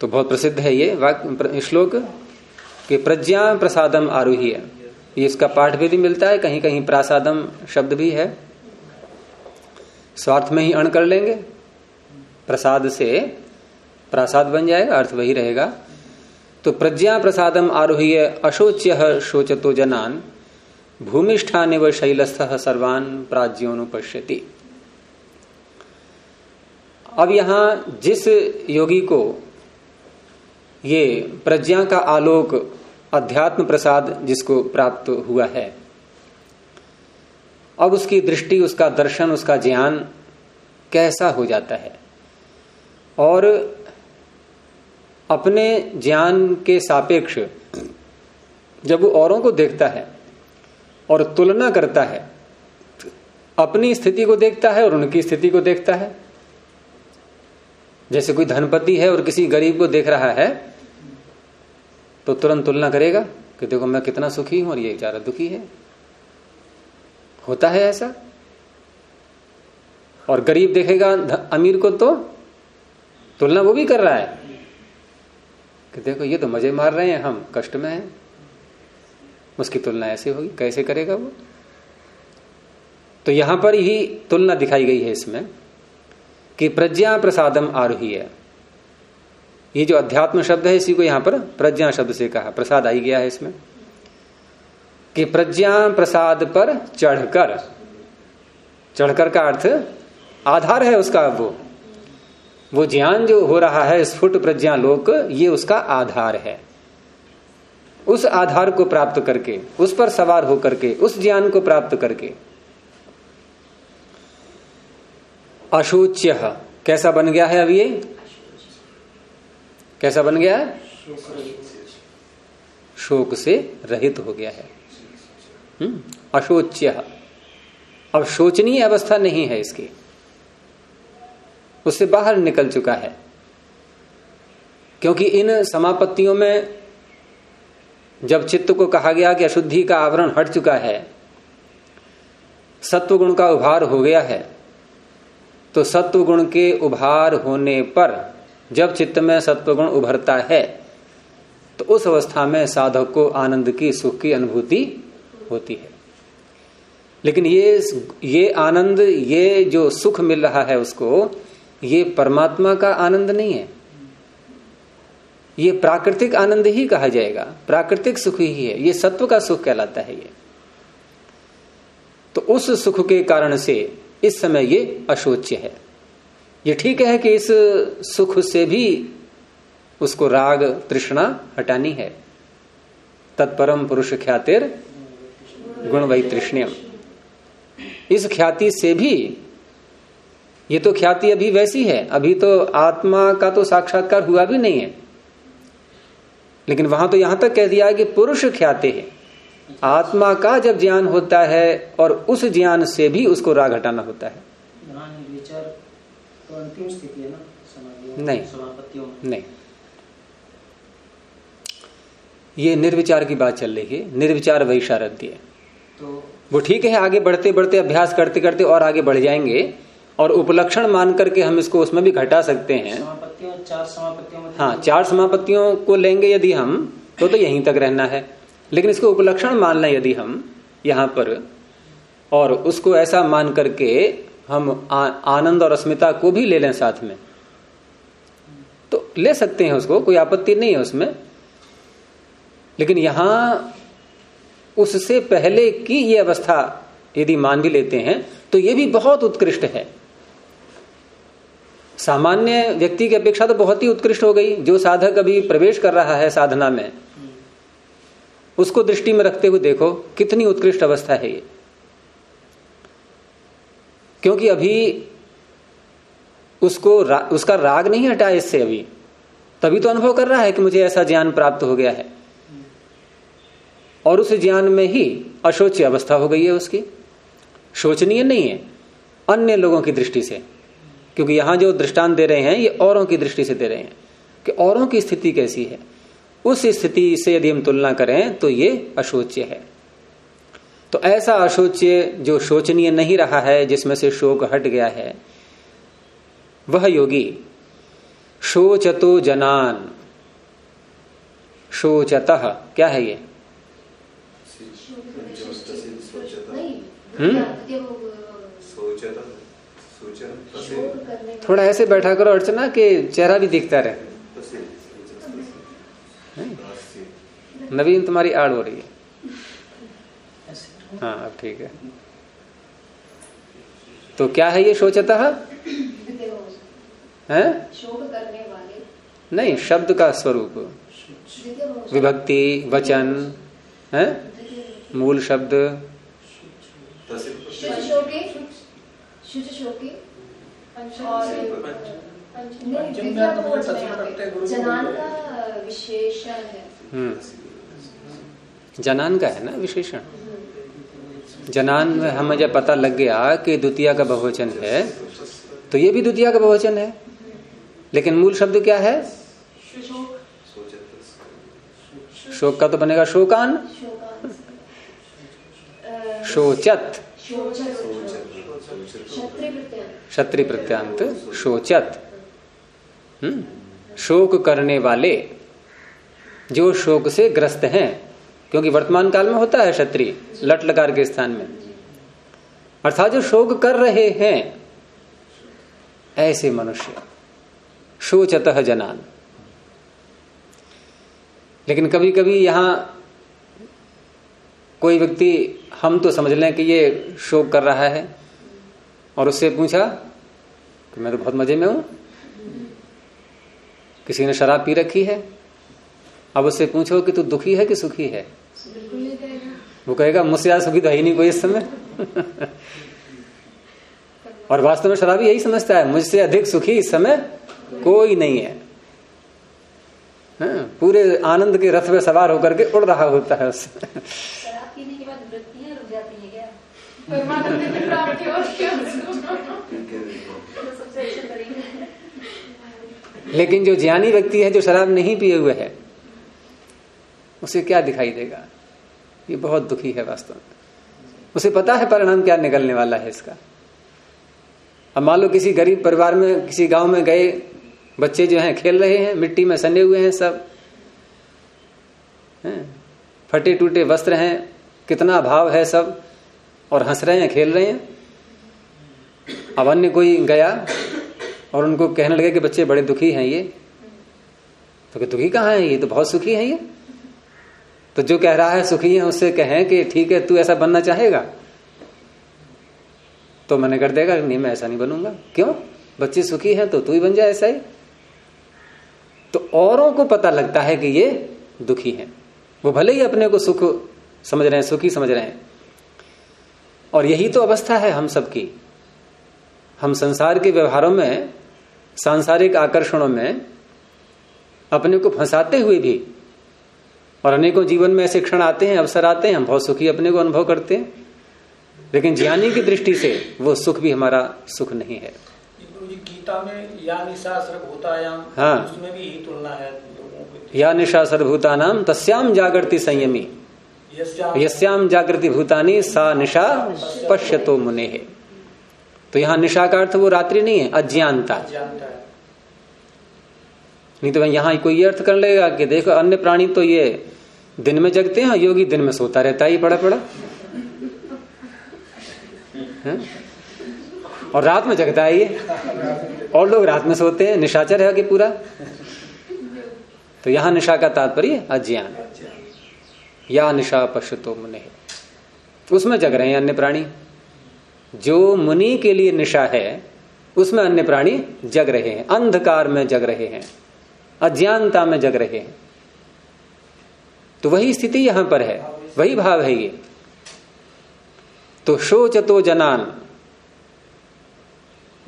तो बहुत प्रसिद्ध है ये श्लोक, कि प्रज्ञा प्रसादम आरोही है ये इसका पाठ भी मिलता है कहीं कहीं प्रासादम शब्द भी है। स्वार्थ में ही अण कर लेंगे। प्रसाद से प्रसाद बन जाएगा, अर्थ वही रहेगा। तो प्रज्ञा प्रसादम आरोह्य अशोच्य शोचतो जनान भूमिष्ठान व शैलस्थ सर्वान प्राज्योनुपश्यति अब यहाँ जिस योगी को ये प्रज्ञा का आलोक, अध्यात्म प्रसाद जिसको प्राप्त हुआ है अब उसकी दृष्टि, उसका दर्शन, उसका ज्ञान कैसा हो जाता है? और अपने ज्ञान के सापेक्ष जब वो औरों को देखता है और तुलना करता है, अपनी स्थिति को देखता है और उनकी स्थिति को देखता है। जैसे कोई धनपति है और किसी गरीब को देख रहा है तो तुरंत तुलना करेगा कि देखो मैं कितना सुखी हूँ और ये बेचारा दुखी है। होता है ऐसा? और गरीब देखेगा अमीर को तो तुलना वो भी कर रहा है। कि देखो, ये तो मज़े मार रहे हैं हम, कष्ट में हैं। उसकी तुलना ऐसे होगी, कैसे करेगा वो? तो यहाँ पर ही तुलना दिखाई गई है इसमें कि प्रज्ञा प्रसादम आरोही है। ये जो अध्यात्म शब्द है, इसी को यहाँ पर प्रज्ञा शब्द से कहा, प्रसाद आई गया है इसमें। कि प्रज्ञा प्रसाद पर चढ़कर चढ़कर का अर्थ आधार है उसका वो। वो ज्ञान जो हो रहा है स्फुट प्रज्ञा लोक ये उसका आधार है। उस आधार को प्राप्त करके उस पर सवार होकर के उस ज्ञान को प्राप्त करके। अशोच्य कैसा बन गया है अब ये? कैसा बन गया? है शोक से रहित हो गया है। अशोच्य। अब शोचनीय अवस्था नहीं है इसकी। उससे बाहर निकल चुका है। क्योंकि इन समापत्तियों में जब चित्त को कहा गया कि अशुद्धि का आवरण हट चुका है सत्व गुण का उभार हो गया है तो सत्व गुण के उभार होने पर जब चित्त में सत्व गुण उभरता है तो उस अवस्था में साधक को आनंद की, सुख की अनुभूति होती है। लेकिन ये ये आनंद, ये जो सुख मिल रहा है उसको, ये परमात्मा का आनंद नहीं है। ये प्राकृतिक आनंद ही कहा जाएगा। प्राकृतिक सुख ही है। ये सत्व का सुख कहलाता है ये। तो उस सुख के कारण से इस समय ये अशोच्य है। ये ठीक है कि इस सुख से भी उसको राग, तृष्णा हटानी है। तत्परम पुरुष ख्यातिर गुण वही तृष्ण्यम इस ख्याति से भी ये तो ख्याति अभी वैसी है अभी तो आत्मा का तो साक्षात्कार हुआ भी नहीं है। लेकिन वहाँ तो यहाँ तक कह दिया है कि पुरुष ख्याति है। आत्मा का जब ज्ञान होता है और उस ज्ञान से भी उसको राग हटाना होता है। तो है ना नहीं। नहीं। ये निर्विचार की बात चल रही है निर्विचार वैशारद्य तो वो ठीक है आगे बढ़ते बढ़ते अभ्यास करते करते और आगे बढ़ जाएँगे और उपलक्षण मान करके हम इसको उसमें भी घटा सकते हैं। समापत्तियों चार समापत्तियों में हाँ चार समापत्तियों को लेंगे यदि हम तो तो यहीं तक रहना है। लेकिन इसको उपलक्षण मान लें यदि हम यहाँ पर और उसको ऐसा मान करके हम आ, आनंद और अस्मिता को भी ले लें साथ में। तो ले सकते हैं उसको कोई आपत्ति नहीं है उसमें। लेकिन यहाँ उससे पहले की ये अवस्था यदि मान भी लेते हैं तो ये भी बहुत उत्कृष्ट है। सामान्य व्यक्ति की अपेक्षा तो बहुत ही उत्कृष्ट हो गई। जो साधक अभी प्रवेश कर रहा है साधना में उसको दृष्टि में रखते हुए देखो कितनी उत्कृष्ट अवस्था है ये। क्योंकि अभी उसको रा, उसका राग नहीं हटा इससे अभी। तभी तो अनुभव कर रहा है कि मुझे ऐसा ज्ञान प्राप्त हो गया है। और उस ज्ञान में ही अशोच्य अवस्था हो गई है उसकी। शोचनीय नहीं है, अन्य लोगों की दृष्टि से। क्योंकि यहाँ जो दृष्टांत दे रहे हैं, ये औरों की दृष्टि से दे रहे हैं कि औरों की स्थिति कैसी है। उस स्थिति से यदि हम तुलना करें तो ये अशोच्य है। तो ऐसा अशोच्य जो शोचनीय नहीं रहा है, जिसमें से शोक हट गया है, वह योगी शोचतो जनान। शोचतः, क्या है ये नहीं हम्म? का- थोड़ा ऐसे बैठा करो अर्चना के चेहरा भी दिखता रहे। नवीन तुम्हारी आड़ हो रही है। हाँ। अब ठीक है। तो क्या है ये शोचतः? है? शोक करने वाले। नहीं शब्द का स्वरूप। विभक्ति वचन है? मूल शब्द। और जनान का विशेषण है। हम्म। जनान का है ना विशेषण? जनान में हमें जब पता लग गया कि द्वितीय का बहुवचन है तो ये भी द्वितीय का बहुवचन है। लेकिन मूल शब्द क्या है? शोक। शोक का तो बनेगा शोकान। शोचत। क्षत्रि प्रत्यांत शोचत। हम्म। शोक करने वाले, जो शोक से ग्रस्त हैं, क्योंकि वर्तमान काल में होता है क्षत्रिय, लट लकार के स्थान में। अर्थात जो शोक कर रहे हैं, ऐसे मनुष्य, शोचत जनान। लेकिन कभी कभी यहाँ कोई व्यक्ति हम तो समझ लें कि ये शोक कर रहा है और उससे पूछा कि मैं तो बहुत मज़े में हूँ। किसी ने शराब पी रखी है? अब उससे पूछो कि तू दुखी है कि सुखी है? वो कहेगा मुझसे ज़्यादा सुखी तो है ही नहीं कोई इस समय। और वास्तव में शराबी यही समझता है मुझसे अधिक सुखी इस समय कोई नहीं है। हाँ, पूरे आनंद के रथ में सवार होकर के उड़ रहा होता है उससे शराब पीने के बाद वृत्तियाँ रुक जाती है क्या लेकिन जो ज्ञानी व्यक्ति है, जो शराब नहीं पिए हुए है, उसे क्या दिखाई देगा? ये बहुत दुखी है वास्तव में। उसे पता है परिणाम क्या निकलने वाला है इसका। अब मान लो किसी गरीब परिवार में, किसी गाँव में गए बच्चे जो हैं, खेल रहे हैं, मिट्टी में सने हुए हैं सब। हैं? फटे टूटे वस्त्र हैं, कितना अभाव है सब। और हंस रहे हैं, खेल रहे हैं। अब अन्य कोई गया और उनको कहने लगे कि बच्चे बड़े दुखी हैं ये। तो कि दुखी कहाँ है ये? तो बहुत सुखी है ये। तो जो कह रहा है सुखी है, उससे कहें कि ठीक है, तू ऐसा बनना चाहेगा? तो मैंने कर देगा नहीं, मैं ऐसा नहीं बनूँगा। क्यों? बच्चे सुखी हैं तो तू ही बन जाए ऐसा ही। तो औरों को पता लगता है कि ये दुखी है। वो भले ही अपने को सुख समझ रहे हैं, सुखी समझ रहे हैं। और यही तो अवस्था है हम सबकी हम संसार के व्यवहारों में सांसारिक आकर्षणों में अपने को फंसाते हुए भी और अनेकों जीवन में ऐसे क्षण आते हैं अवसर आते हैं हम बहुत सुखी अपने को अनुभव करते हैं। लेकिन ज्ञानी की दृष्टि से वो सुख भी हमारा सुख नहीं है। गीता में या निशा सर्वभूतायाम हाँ। उसमें भी यही तुलना है या निशा सर्वभूता नाम तस्याम जागृति संयमी। यस्याम यस्याम जागृति भूतानी सा निशा पश्यतो मुने। है तो यहाँ निशा का अर्थ वो रात्रि नहीं है अज्ञानता। नहीं तो यहाँ कोई ये अर्थ कर लेगा कि देखो अन्य प्राणी तो ये दिन में जगते हैं योगी दिन में सोता रहता है ही पड़ा पड़ा हैं? और रात में जगता है ये। और लोग रात में सोते हैं निशाचर है कि पूरा? तो यहाँ निशा का तात्पर्य अज्ञान। या निशा पश्यतो मुने। उसमें जग रहे हैं अन्य प्राणी। जो मुनि के लिए निशा है, उसमें अन्य प्राणी जग रहे हैं। अंधकार में जग रहे हैं, अज्ञानता में जग रहे हैं। तो वही स्थिति यहाँ पर है, वही भाव है ये। तो शोच तो जनान,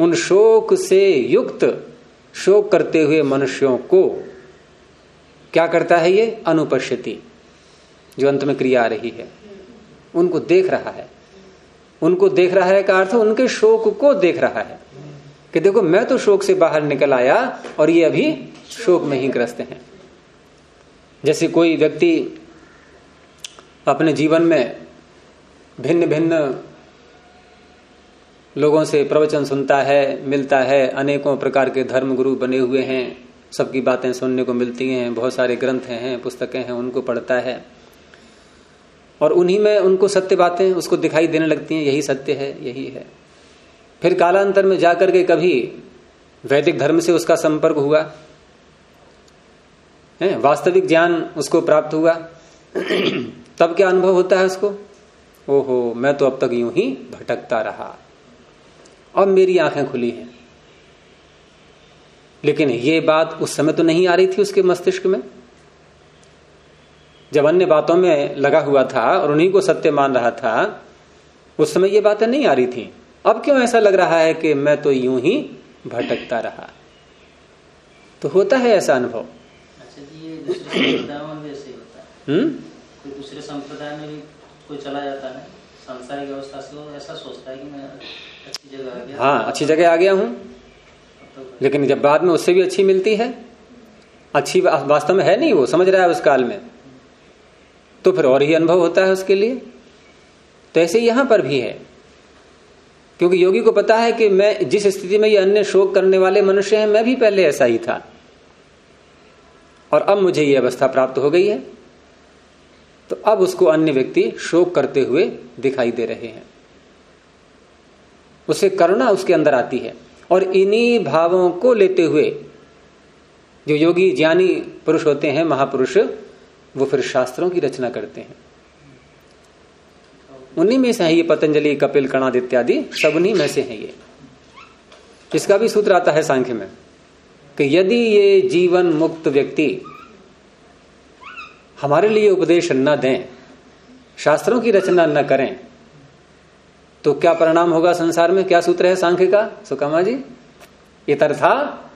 उन शोक से युक्त, शोक करते हुए मनुष्यों को क्या करता है ये? अनुपस्थिति जो अंत में क्रिया आ रही है। उनको देख रहा है। उनको देख रहा है का अर्थ उनके शोक को देख रहा है कि देखो, मैं तो शोक से बाहर निकल आया और ये अभी शोक में ही ग्रस्त हैं। जैसे कोई व्यक्ति अपने जीवन में भिन्न भिन्न लोगों से प्रवचन सुनता है, मिलता है, अनेकों प्रकार के धर्म गुरु बने हुए हैं, सबकी बातें सुनने को मिलती हैं, बहुत सारे ग्रंथ हैं, पुस्तकें हैं, उनको पढ़ता है। और उन्हीं में उनको सत्य बातें उसको दिखाई देने लगती हैं, यही सत्य है, यही है। फिर कालांतर में जाकर के कभी वैदिक धर्म से उसका संपर्क हुआ। है, वास्तविक ज्ञान उसको प्राप्त हुआ। [CLEARS THROAT] तब क्या अनुभव होता है उसको? ओहो, मैं तो अब तक यूँ ही भटकता रहा। अब मेरी आँखें खुली हैं। लेकिन ये बात उस समय तो नहीं आ रही थी उसके मस्तिष्क में। जब अन्य बातों में लगा हुआ था और उन्हीं को सत्य मान रहा था उस समय ये बातें नहीं आ रही थी। अब क्यों ऐसा लग रहा है कि मैं तो यूँ ही भटकता रहा? तो होता है ऐसा अनुभव। अच्छा जी ये दूसरे संप्रदायों में भी होता है। हम्म? कोई दूसरे संप्रदाय में भी कोई चला जाता है? सांसारिक अवस्था से वो ऐसा सोचता है कि मैं अच्छी जगह आ गया। हाँ अच्छी जगह आ गया हूँ। लेकिन जब बाद में उससे भी अच्छी मिलती है अच्छी वास्तव में है नहीं वो समझ रहा है उस काल में। तो फिर और ही अनुभव होता है उसके लिए। तो ऐसे यहाँ पर भी है। क्योंकि योगी को पता है कि मैं, जिस स्थिति में ये अन्य शोक करने वाले मनुष्य हैं, मैं भी पहले ऐसा ही था। और अब मुझे ये अवस्था प्राप्त हो गई है। तो अब उसको अन्य व्यक्ति शोक करते हुए दिखाई दे रहे हैं। उसे करुणा उसके अंदर आती है। और इन्हीं भावों को लेते हुए जो योगी ज्ञानी पुरुष होते हैं, महापुरुष वो फिर शास्त्रों की रचना करते हैं। उन्हीं में से है ये पतंजलि, कपिल, कणाद इत्यादि, सब उन्हीं में से है ये। इसका भी सूत्र आता है सांख्य में कि यदि ये जीवन मुक्त व्यक्ति हमारे लिए उपदेश न दें, शास्त्रों की रचना न करें तो क्या परिणाम होगा संसार में? क्या सूत्र है सांख्य का? सुकामा जी, इतर्था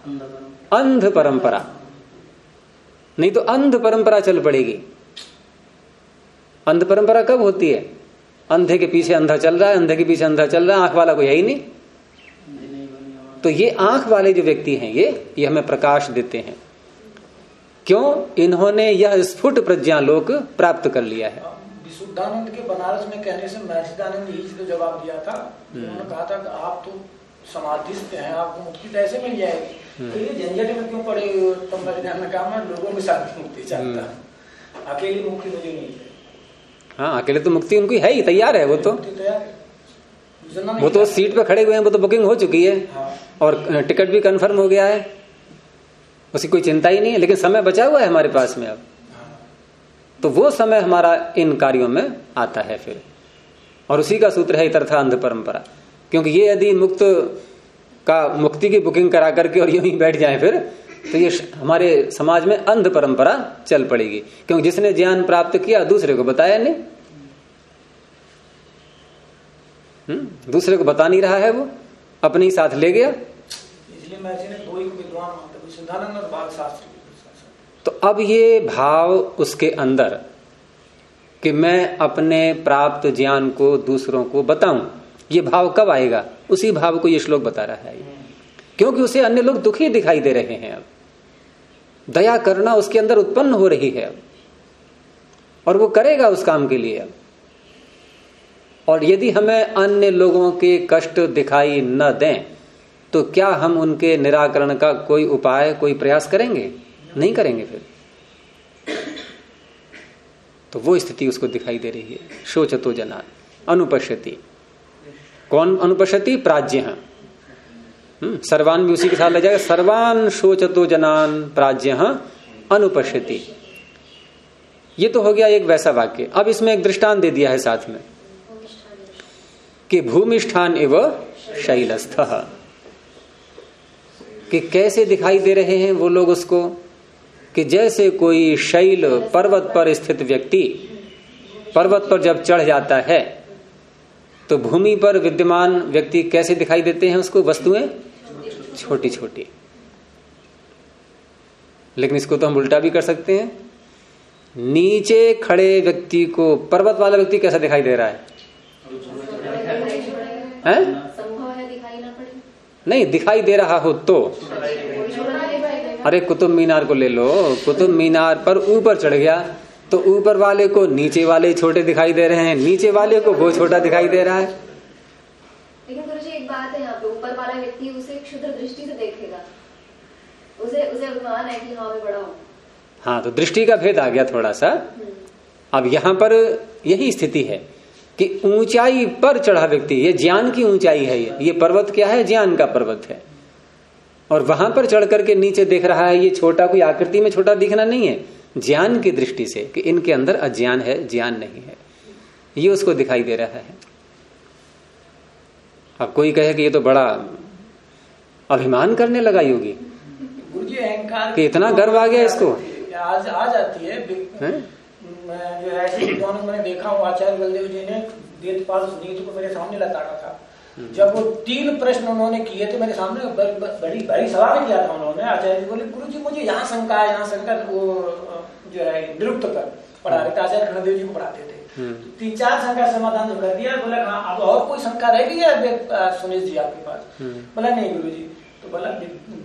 अंधकरण अंध परंपरा। नहीं तो अंध परंपरा चल पड़ेगी। अंध परंपरा कब होती है? अंधे के पीछे अंधा चल रहा है अंधे के पीछे अंधा चल रहा है आँख वाला कोई है ही नहीं। तो ये आँख वाले जो व्यक्ति हैं ये ये हमें प्रकाश देते हैं। क्यों? इन्होंने यह स्फुट प्रज्ञा लोक प्राप्त कर लिया है। विशुद्धानंद के बनारस में कहने से महर्षिदानंद यही तो जवाब दिया था उन्होंने कहा था कि आप तो समाधिस्थ हैं आपको मुक्ति तो ऐसे मिल जाएगी। तो ये झंझट में क्यों पड़े हो? तुम परिणाम में काम है लोगों के साथ मुक्ति चाहता अकेली मुक्ति मुझे नहीं हाँ अकेले तो मुक्ति उनकी है ही तैयार है वो तो। है। वो तो सीट पे खड़े हुए हैं वो तो बुकिंग हो चुकी है। हाँ। और टिकट भी कंफर्म हो गया है। उसकी कोई चिंता ही नहीं है लेकिन समय बचा हुआ है हमारे पास में अब। तो वो समय हमारा इन कार्यों में आता है फिर। और उसी का सूत्र है इतर्था अंध परंपरा क्योंकि ये यदि मुक्त का मुक्ति की बुकिंग करा करके और यूँ ही बैठ जाए फिर तो ये हमारे समाज में अंध परंपरा चल पड़ेगी। क्योंकि जिसने ज्ञान प्राप्त किया दूसरे को बताया नहीं। हम्म? दूसरे को बता नहीं रहा है वो। अपने ही साथ ले गया। इसलिए मैं दो ही विद्वान सिद्धानंद और बाल शास्त्री। तो अब ये भाव उसके अंदर कि मैं अपने प्राप्त ज्ञान को दूसरों को बताऊँ। ये भाव कब आएगा? उसी भाव को ये श्लोक बता रहा है। क्योंकि उसे अन्य लोग दुखी दिखाई दे रहे हैं अब। दया करना उसके अंदर उत्पन्न हो रही है अब। और वो करेगा उस काम के लिए अब। और यदि हमें अन्य लोगों के कष्ट दिखाई न दें तो क्या हम उनके निराकरण का कोई उपाय, कोई प्रयास करेंगे? नहीं करेंगे फिर। तो वो स्थिति उसको दिखाई दे रही है। शोचतो जना अनुपश्यति। कौन अनुपश्यति प्राज्य हम्म, सर्वान भी उसी के साथ ले जाएगा। सर्वान शोचतो जनान प्राज्य अनुपश्यति ये तो हो गया एक वैसा वाक्य। अब इसमें एक दृष्टांत दे दिया है साथ में कि भूमिष्ठान एवं शैलस्थ। कि कैसे दिखाई दे रहे हैं वो लोग उसको? कि जैसे कोई शैल पर्वत पर स्थित व्यक्ति पर्वत पर जब चढ़ जाता है तो भूमि पर विद्यमान व्यक्ति कैसे दिखाई देते हैं उसको वस्तुएँ? छोटी छोटी लेकिन इसको तो हम उल्टा भी कर सकते हैं। नीचे खड़े व्यक्ति को पर्वत वाला व्यक्ति कैसा दिखाई दे रहा है? हैं? नहीं, दिखाई दे रहा हो तो। अरे कुतुब मीनार को ले लो। कुतुब मीनार पर ऊपर चढ़ गया। तो ऊपर वाले को नीचे वाले छोटे दिखाई दे रहे हैं नीचे वाले को वो छोटा दिखाई दे रहा है। लेकिन गुरु जी एक बात है यहाँ पे ऊपर वाला व्यक्ति उसे क्षुद्र दृष्टि से देखेगा। उसे उसे अभिमान है कि हाँ मैं बड़ा हूँ। हाँ तो दृष्टि का भेद आ गया थोड़ा सा अब यहाँ पर यही स्थिति है कि ऊंचाई पर चढ़ा व्यक्ति ये ज्ञान की ऊंचाई है ये। ये पर्वत क्या है? ज्ञान का पर्वत है। और वहाँ पर चढ़ करके नीचे देख रहा है ये छोटा कोई आकृति में छोटा दिखना नहीं है। ज्ञान की दृष्टि से कि इनके अंदर अज्ञान है ज्ञान नहीं है। ये उसको दिखाई दे रहा है। अब कोई कहे कि ये तो बड़ा अभिमान करने लगा योगी। कि इतना गर्व आ गया इसको। आज आ जाती है। हैं? मैं जो ऐसे मैंने देखा हूँ आचार्य बलदेव जी ने वेद पाल नीति को मेरे सामने लताड़ा था। जब वो तीन प्रश्न उन्होंने किए थे मेरे सामने बड़ी बड़ी सवाल किया था उन्होंने। आचार्य जी बोले गुरु जी मुझे यहाँ शंका है यहाँ शंका वो अ, जो है निरुक्त पर पढ़ा रहे थे आचार्य कृष्णदेव जी को पढ़ाते थे। तो तीन चार शंका समाधान तो कर दिया बोला हाँ अब और कोई शंका रहेगी या सुनील जी आपके पास? बोला नहीं गुरु जी तो बोला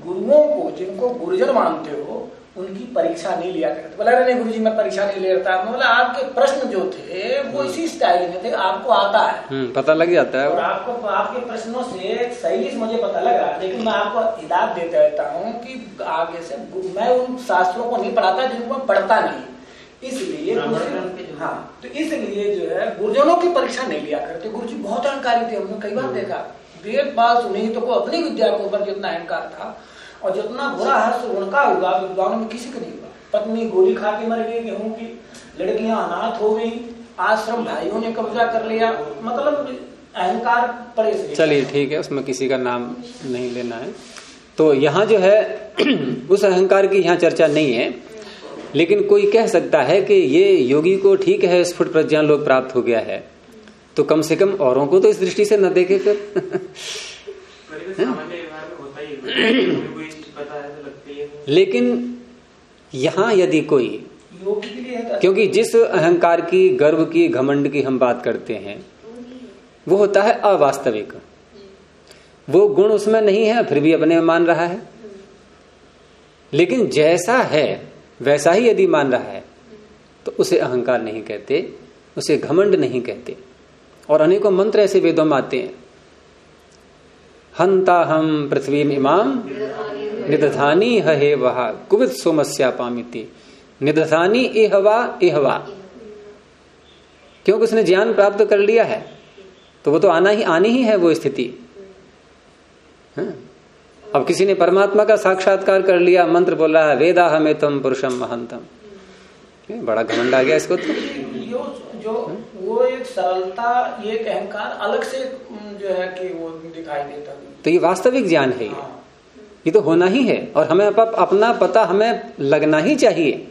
गुरुओं को जिनको गुरुजन मानते हो उनकी परीक्षा नहीं लिया करते। बोला अरे नहीं गुरु जी मैं परीक्षा नहीं लेता मैं बोला आपके प्रश्न जो थे वो इसी स्टाइल में थे आपको आता है। हम्म पता लग जाता है। और आपको आपके प्रश्नों से शैली से मुझे पता लग रहा है लेकिन मैं आपको हिदायत देता रहता हूँ कि आगे से मैं उन शास्त्रों को नहीं पढ़ाता जिनको मैं पढ़ता नहीं इसलिए हाँ तो इसलिए जो है गुरुजनों की परीक्षा नहीं लिया करते। गुरु जी बहुत अहंकारी थे हमने कई बार देखा। वेद बाल सुनी तो को अपनी विद्या के ऊपर जितना अहंकार था। और जितना बुरा हर्ष उनका हुआ विद्वानों में किसी को नहीं हुआ पत्नी गोली खा के मर गई गेहूँ की लड़कियाँ अनाथ हो गई आश्रम भाइयों ने कब्जा कर लिया। मतलब अहंकार चलिए ठीक है उसमें किसी का नाम नहीं लेना है। तो यहाँ जो है उस अहंकार की यहाँ चर्चा नहीं है लेकिन कोई कह सकता है कि ये योगी को ठीक है स्फुट प्रज्ञान लोग प्राप्त हो गया है। तो कम से कम औरों को तो इस दृष्टि से न देखे फिर। लेकिन यहाँ यदि कोई तो क्योंकि जिस अहंकार की गर्व की घमंड की हम बात करते हैं वो होता है अवास्तविक। वो गुण उसमें नहीं है फिर भी अपने में मान रहा है। लेकिन जैसा है वैसा ही यदि मान रहा है तो उसे अहंकार नहीं कहते उसे घमंड नहीं कहते। और अनेकों मंत्र ऐसे वेदों में आते हैं। हंता हम पृथ्वी इमाम निदधानी हे वहा कुवित सोमस्या पामिति। निदधानी एहवा एहवा। क्योंकि उसने ज्ञान प्राप्त कर लिया है? तो वो तो आना ही आनी ही है वो स्थिति। हाँ? अब किसी ने परमात्मा का साक्षात्कार कर लिया, मंत्र बोल है वेदा हमें तम पुरुषम महंतम। बड़ा घमंड आ गया इसको तो। जो वो एक सरलता एक अहंकार अलग से जो है कि वो दिखाई देता तो ये वास्तविक ज्ञान है ये। हाँ। ये तो होना ही है और हमें अप, अपना पता हमें लगना ही चाहिए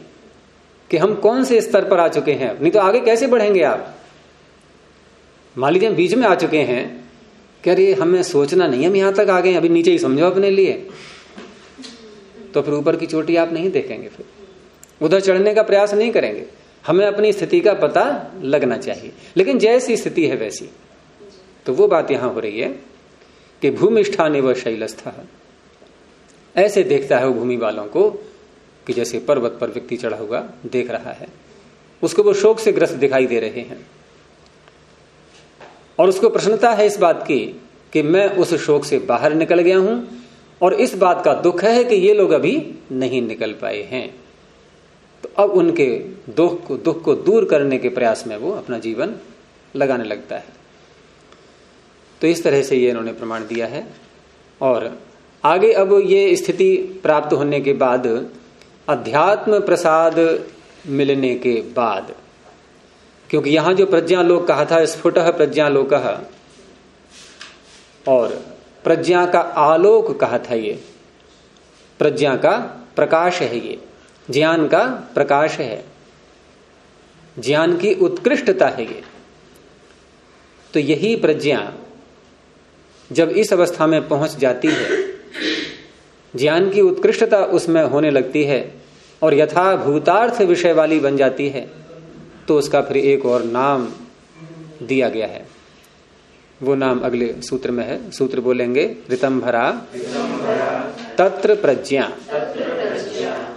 कि हम कौन से स्तर पर आ चुके हैं। नहीं तो आगे कैसे बढ़ेंगे आप? मान लीजिए हम बीच में आ चुके हैं कि अरे हमें सोचना नहीं हम यहाँ तक आ गए अभी नीचे ही समझो अपने लिए। तो फिर ऊपर की चोटी आप नहीं देखेंगे फिर। उधर चढ़ने का प्रयास नहीं करेंगे। हमें अपनी स्थिति का पता लगना चाहिए। लेकिन जैसी स्थिति है वैसी। तो वो बात यहाँ हो रही है कि भूमिष्ठान व शैलस्थ। ऐसे देखता है वो भूमि वालों को कि जैसे पर्वत पर व्यक्ति चढ़ा हुआ देख रहा है। उसको वो शोक से ग्रस्त दिखाई दे रहे हैं। और उसको प्रसन्नता है इस बात की कि मैं उस शोक से बाहर निकल गया हूँ और इस बात का दुख है कि ये लोग अभी नहीं निकल पाए हैं। तो अब उनके दुख को दुख को दूर करने के प्रयास में वो अपना जीवन लगाने लगता है। तो इस तरह से ये इन्होंने प्रमाण दिया है। और आगे अब ये स्थिति प्राप्त होने के बाद, अध्यात्म प्रसाद मिलने के बाद, क्योंकि यहाँ जो प्रज्ञालोक कहा था, स्फुट प्रज्ञालोक, और प्रज्ञा का आलोक कहा था ये, प्रज्ञा का प्रकाश है ये। ज्ञान का प्रकाश है। ज्ञान की उत्कृष्टता है ये। तो यही प्रज्ञा जब इस अवस्था में पहुँच जाती है, ज्ञान की उत्कृष्टता उसमें होने लगती है और यथा भूतार्थ विषय वाली बन जाती है तो उसका फिर एक और नाम दिया गया है। वो नाम अगले सूत्र में है। सूत्र बोलेंगे, रितंभरा। तत्र प्रज्ञा।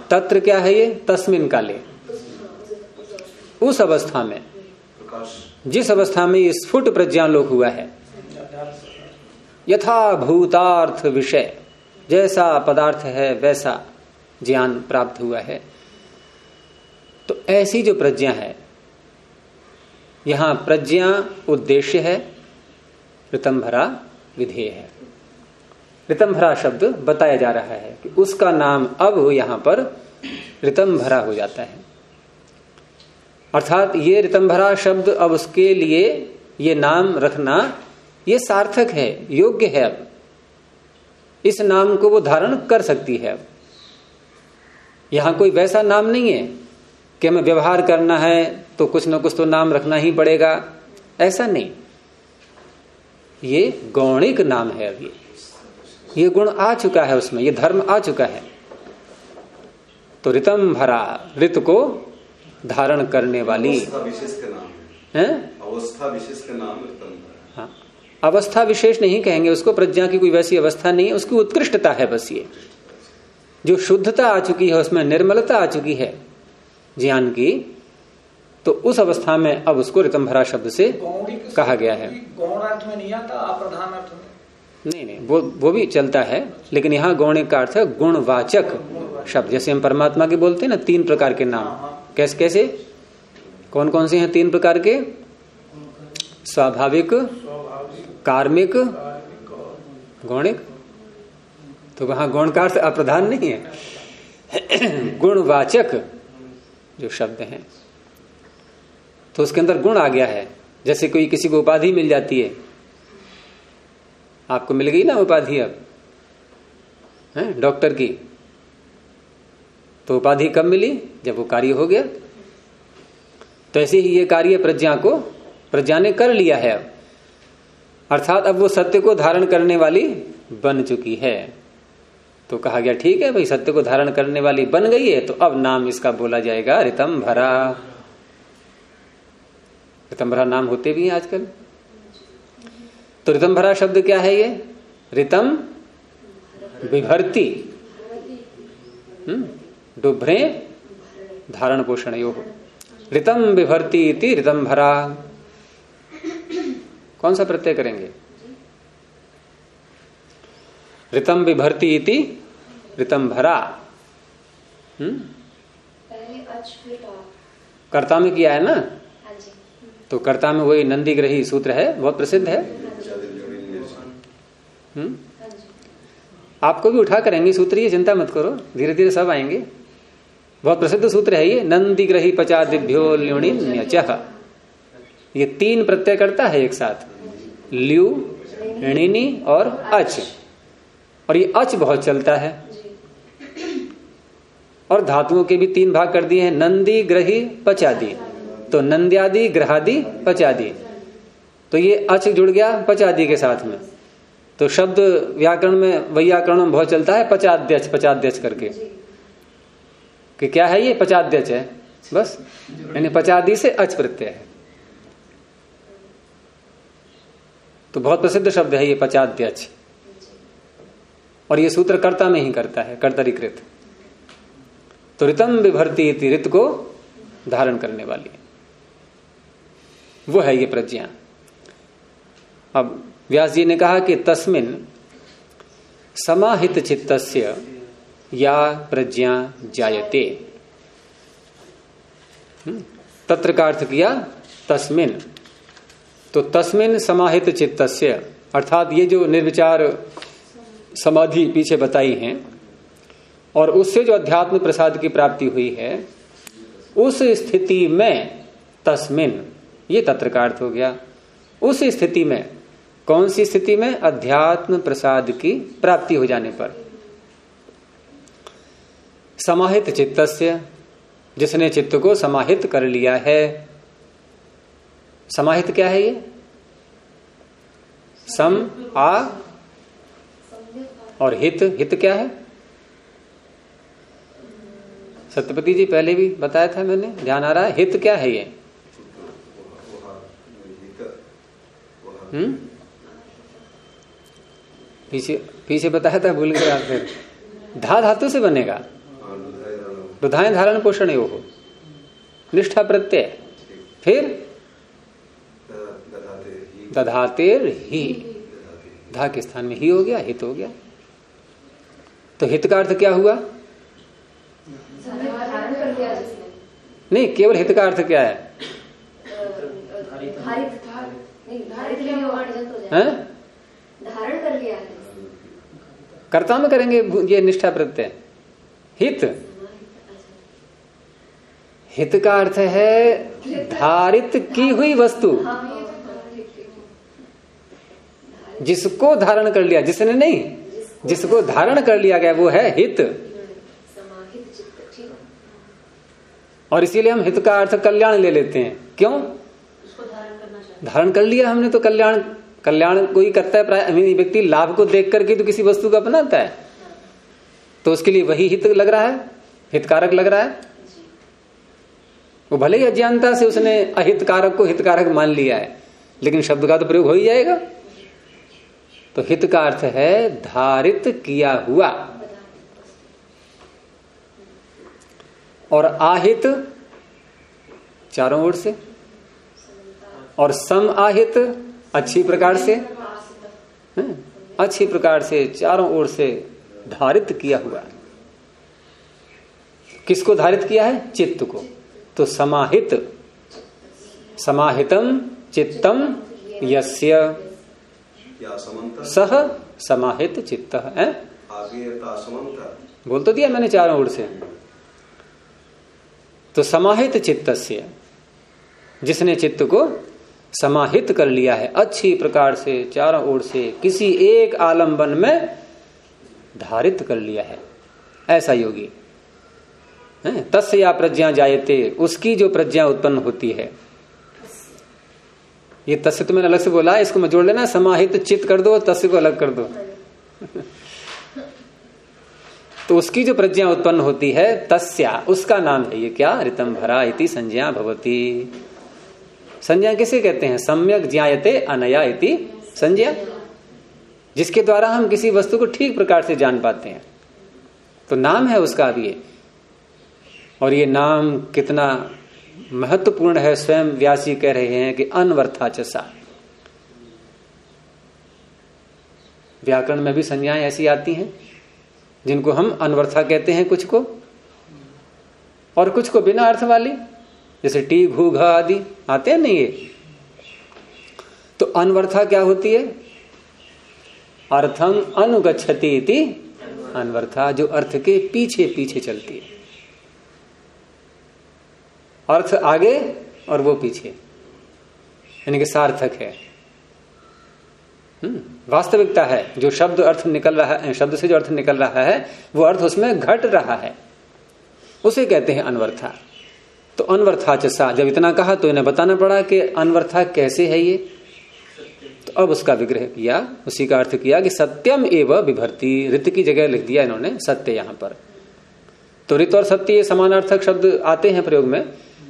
तत्र क्या है ये? तस्मिन काले। उस अवस्था में, जिस अवस्था में स्फुट प्रज्ञालोक हुआ है यथा भूतार्थ विषय, जैसा पदार्थ है, वैसा ज्ञान प्राप्त हुआ है। तो ऐसी जो प्रज्ञा है, यहाँ प्रज्ञा उद्देश्य है ऋतंभरा विधेय है। ऋतंभरा शब्द बताया जा रहा है कि उसका नाम अब यहाँ पर ऋतंभरा हो जाता है। अर्थात ये ऋतंभरा शब्द अब उसके लिए ये नाम रखना, ये सार्थक है, योग्य है अब। इस नाम को वो धारण कर सकती है अब। यहाँ कोई वैसा नाम नहीं है कि हमें व्यवहार करना है तो कुछ ना कुछ तो नाम रखना ही पड़ेगा। ऐसा नहीं। ये गौणिक नाम है ये। ये गुण आ चुका है उसमें ये धर्म आ चुका है। तो रितम भरा ऋत को धारण करने वाली विशेष है। अवस्था विशेष का नाम हाँ। अवस्था विशेष नहीं कहेंगे उसको प्रज्ञा की कोई वैसी अवस्था नहीं है उसकी उत्कृष्टता है बस ये। जो शुद्धता आ चुकी है उसमें निर्मलता आ चुकी है ज्ञान की तो उस अवस्था में अब उसको रितंभरा शब्द से कहा गया है। गौण अर्थ में नहीं आता अप्रधान अर्थ में। नहीं नहीं, वो वो भी चलता है, लेकिन यहाँ गौणिक का अर्थ है गुणवाचक शब्द। जैसे हम परमात्मा के बोलते हैं ना, तीन प्रकार के नाम। कैसे कैसे? कौन कौन से हैं तीन प्रकार के? स्वाभाविक, कार्मिक, गौणिक। तो वहाँ गौण का अर्थ अप्रधान नहीं है। [CLEARS THROAT] गुणवाचक जो शब्द हैं तो उसके अंदर गुण आ गया है। जैसे कोई किसी को उपाधि मिल जाती है आपको मिल गई ना उपाधि अब? है, डॉक्टर की? तो उपाधि कब मिली? जब वो कार्य हो गया। तो ऐसे ही ये कार्य प्रज्ञा को, प्रज्ञा ने कर लिया है अब। अर्थात अब वो सत्य को धारण करने वाली बन चुकी है। तो कहा गया, ठीक है भाई, सत्य को धारण करने वाली बन गई है तो अब नाम इसका बोला जाएगा रितम भरा रितम भरा नाम होते भी हैं आजकल। तो रितम भरा शब्द क्या है ये? रितम विभर्ती। डुभ्रे धारण पोषण यो। रितम विभर्ती इति रितम भरा। कौन सा प्रत्यय करेंगे? रितम विभर्ती इति रितम भरा। हम्म कर्ता में किया है ना? हाँ तो कर्ता में वही नंदी ग्रही सूत्र है बहुत प्रसिद्ध है। हम्म हाँ आपको भी उठा करेंगे सूत्र ये चिंता मत करो धीरे धीरे सब आएँगे। बहुत प्रसिद्ध सूत्र है ये, नंदी ग्रही पचा दिभ्यो ल्यूणी ये तीन प्रत्यय करता है एक साथ, ल्यू ऋणिनी और अच। और ये अच बहुत चलता है। और धातुओं के भी तीन भाग कर दिए हैं, नंदी ग्रही पचादी। तो नंद्यादि, ग्रहादि, पचादी। तो ये अच जुड़ गया पचादी के साथ में। तो शब्द व्याकरण में व्याकरण में बहुत चलता है पचाध्यक्ष पचाध्यक्ष करके। कि क्या है ये? पचाध्यक्ष है। बस। यानी पचादी से अच प्रत्यय है। तो बहुत प्रसिद्ध शब्द है ये पचाध्यक्ष और ये सूत्र कर्ता में ही करता है, कर्तरीकृत। तो ऋतम विभरती रित को धारण करने वाली वो है ये प्रज्ञा। अब व्यास जी ने कहा कि तस्मिन समाहित चित्तस्य या प्रज्ञा जायते। हम्म, तत्र का अर्थ किया? तस्मिन। तो तस्मिन समाहित चित्तस्य अर्थात ये जो निर्विचार समाधि पीछे बताई है और उससे जो अध्यात्म प्रसाद की प्राप्ति हुई है उस स्थिति में तस्मिन ये तत्र का अर्थ हो गया। उस स्थिति में कौन सी स्थिति में अध्यात्म प्रसाद की प्राप्ति हो जाने पर? समाहित चित्तस्य जिसने चित्त को समाहित कर लिया है। समाहित क्या है ये? सम आ और हित। हित क्या है? सत्यपति जी पहले भी बताया था मैंने ध्यान आ रहा है। हित क्या है ये? हम्म? पीछे पीछे बताया था भूल गया फिर। धा धातु से बनेगा। रुधाएँ धारण पोषण हो। निष्ठा प्रत्यय। फिर? दधातेर ही। धा के स्थान में ही हो गया हित हो गया। तो हित का अर्थ क्या हुआ? नहीं केवल हित का अर्थ क्या है? हो? धारण कर लिया है। कर्ता में करेंगे ये निष्ठा प्रत्यय हित। हित का अर्थ है धारित की हुई वस्तु। जिसको धारण कर लिया जिसने नहीं जिसको धारण कर लिया गया वो है हित। और इसीलिए हम हित का अर्थ कल्याण ले लेते हैं। क्यों? धारण कर लिया हमने तो कल्याण कल्याण कोई करता है प्राय व्यक्ति लाभ को देख करके तो किसी वस्तु को अपनाता है। तो उसके लिए वही हित लग रहा है, हितकारक लग रहा है। वो भले ही अज्ञानता से उसने अहितकारक को हितकारक मान लिया है, लेकिन शब्द का तो प्रयोग हो ही जाएगा। तो हित का अर्थ है धारित किया हुआ। और आहित, चारों ओर से, और सम आहित अच्छी प्रकार से? हैं? अच्छी प्रकार से चारों ओर से धारित किया हुआ किसको धारित किया है? चित्त को। तो समाहित समाहितम चित्तम यस्य सह समाहित चित्त है बोल तो दिया मैंने चारों ओर से। तो समाहित चित्त जिसने चित्त को समाहित कर लिया है। अच्छी प्रकार से, चारों ओर से, किसी एक आलंबन में धारित कर लिया है। ऐसा योगी। तस् या प्रज्ञा जायते, उसकी जो प्रज्ञा उत्पन्न होती है। ये तस्य तो मैंने अलग से बोला, इसको मैं जोड़ लेना, समाहित चित्त कर दो तस्य को अलग कर दो। तो उसकी जो प्रज्ञा उत्पन्न होती है, तस्या, उसका नाम है ये क्या? रितम भरा इति संज्ञा भवती। संज्ञा किसे कहते हैं? सम्यक ज्ञायते अनया इति संज्ञा। जिसके द्वारा हम किसी वस्तु को ठीक प्रकार से जान पाते हैं। तो नाम है उसका भी ये। और ये नाम कितना महत्वपूर्ण है, स्वयं व्यासी कह रहे हैं कि अनवर्था चसा व्याकरण में भी संज्ञाएँ ऐसी आती हैं, जिनको हम अनवर्था कहते हैं कुछ को, और कुछ को बिना अर्थ वाली। जैसे टी घू घ आदि आते हैं नहीं ये? तो अनवर्था क्या होती है? अर्थम अनुगछति इति अनवर्था जो अर्थ के पीछे पीछे चलती है। अर्थ आगे और वो पीछे। यानी कि सार्थक है। हम्म, वास्तविकता है। जो शब्द अर्थ निकल रहा है शब्द से जो अर्थ निकल रहा है वो अर्थ उसमें घट रहा है। उसे कहते हैं अनवर्था। तो अनवर्था चसा। जब इतना कहा तो इन्हें बताना पड़ा कि अनवर्था कैसे है ये? तो अब उसका विग्रह किया उसी का अर्थ किया कि सत्यम एवं विभर्ती। ऋत की जगह लिख दिया इन्होंने सत्य यहाँ पर। तो ऋत और सत्य ये समानार्थक शब्द आते हैं प्रयोग में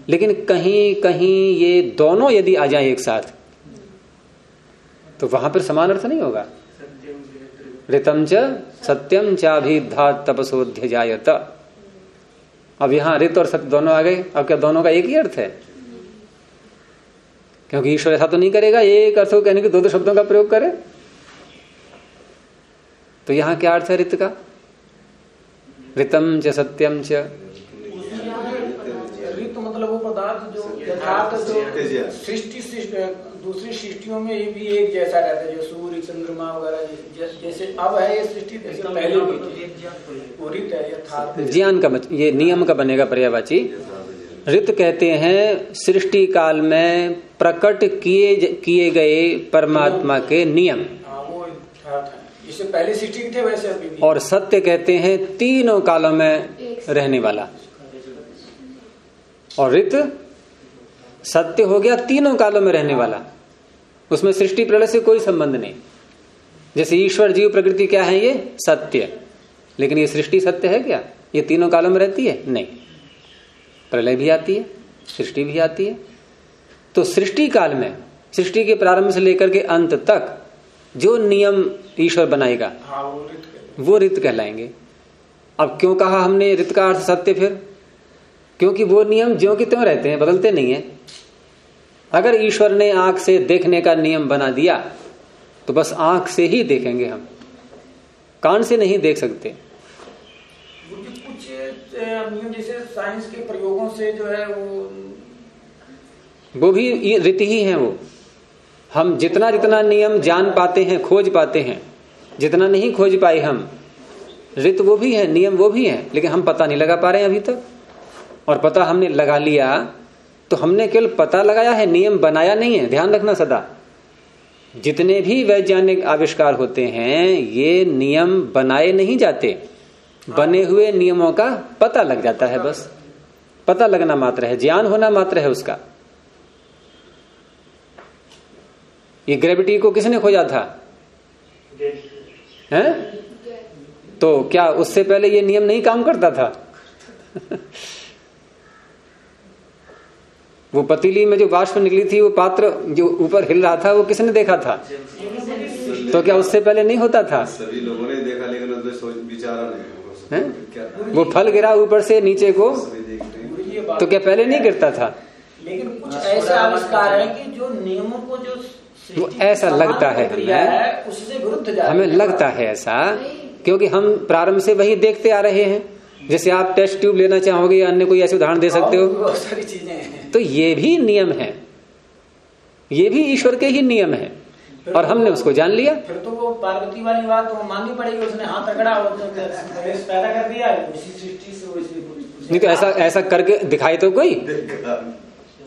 लेकिन कहीं कहीं ये दोनों यदि आ जाए एक साथ तो वहाँ पर समान अर्थ नहीं होगा। ऋतम च सत्यम चाभिधा तपसोध्य जायत अब यहाँ रित और सत्य दोनों आ गए। अब क्या दोनों का एक ही अर्थ है? क्योंकि ईश्वर ऐसा तो नहीं करेगा, एक अर्थ कहने के दो दो शब्दों का प्रयोग करे। तो यहाँ क्या अर्थ है रित का? रितम च सत्यम च ऋत मतलब वो पदार्थ जो यथार्थ जो सृष्टि दूसरी सृष्टियों में भी एक जैसा रहता है जो सूर्य चंद्रमा वगैरह जैसे अब है ये सृष्टि पहले भी है यथार्थ ज्ञान का ये नियम का बनेगा पर्यावाची ऋत कहते हैं सृष्टि काल में प्रकट किए किए गए परमात्मा के नियम। हाँ, इससे पहले सृष्टि थे वैसे अभी भी। और सत्य कहते हैं तीनों कालों में रहने वाला। और ऋत? सत्य हो गया तीनों कालों में रहने वाला। उसमें सृष्टि प्रलय से कोई संबंध नहीं। जैसे ईश्वर जीव प्रकृति क्या है ये? सत्य। लेकिन ये सृष्टि सत्य है क्या? ये तीनों कालों में रहती है? नहीं। प्रलय भी आती है सृष्टि भी आती है। तो सृष्टि काल में सृष्टि के प्रारंभ से लेकर के अंत तक जो नियम ईश्वर बनाएगा हाँ, वो रित कहलाएँगे। अब क्यों कहा हमने रित का अर्थ सत्य फिर? क्योंकि वो नियम ज्यो कि त्यों रहते हैं बदलते नहीं है। अगर ईश्वर ने आँख से देखने का नियम बना दिया तो बस आँख से ही देखेंगे हम। कान से नहीं देख सकते। कुछ नियम जैसे साइंस के प्रयोगों से जो है वो वो भी रीति ही है वो। हम जितना जितना नियम जान पाते हैं खोज पाते हैं जितना नहीं खोज पाए हम रित वो भी है नियम वो भी है लेकिन हम पता नहीं लगा पा रहे हैं अभी तक। और पता हमने लगा लिया तो हमने केवल पता लगाया है, नियम बनाया नहीं है, ध्यान रखना सदा। जितने भी वैज्ञानिक आविष्कार होते हैं, ये नियम बनाए नहीं जाते। बने हुए नियमों का पता लग जाता है बस। पता लगना मात्र है, ज्ञान होना मात्र है उसका। ये ग्रेविटी को किसने खोजा था? हैं? तो क्या उससे पहले ये नियम नहीं काम करता था? [LAUGHS] वो पतीली में जो वाष्प निकली थी वो पात्र जो ऊपर हिल रहा था वो किसने देखा था? तो क्या उससे पहले नहीं होता था? सभी लोगों ने देखा लेकिन विचारा नहीं वो फल गिरा ऊपर से नीचे को? तो क्या पहले नहीं गिरता था? लेकिन कुछ ऐसे आविष्कार है कि जो नियमों को जो वो ऐसा लगता है हमें। उससे विरुद्ध हमें लगता है ऐसा क्योंकि हम प्रारंभ से वही देखते आ रहे हैं। जैसे आप टेस्ट ट्यूब लेना चाहोगे या अन्य कोई ऐसे उदाहरण दे सकते हो। बहुत सारी चीज़ें हैं। तो ये भी नियम है। ये भी ईश्वर के ही नियम है। और हमने उसको जान लिया। फिर तो वो पार्वती वाली बात तो माननी पड़ेगी उसने हाथ रगड़ा और पैदा कर दिया उसी सृष्टि से नहीं तो ऐसा ऐसा करके दिखाई तो कोई?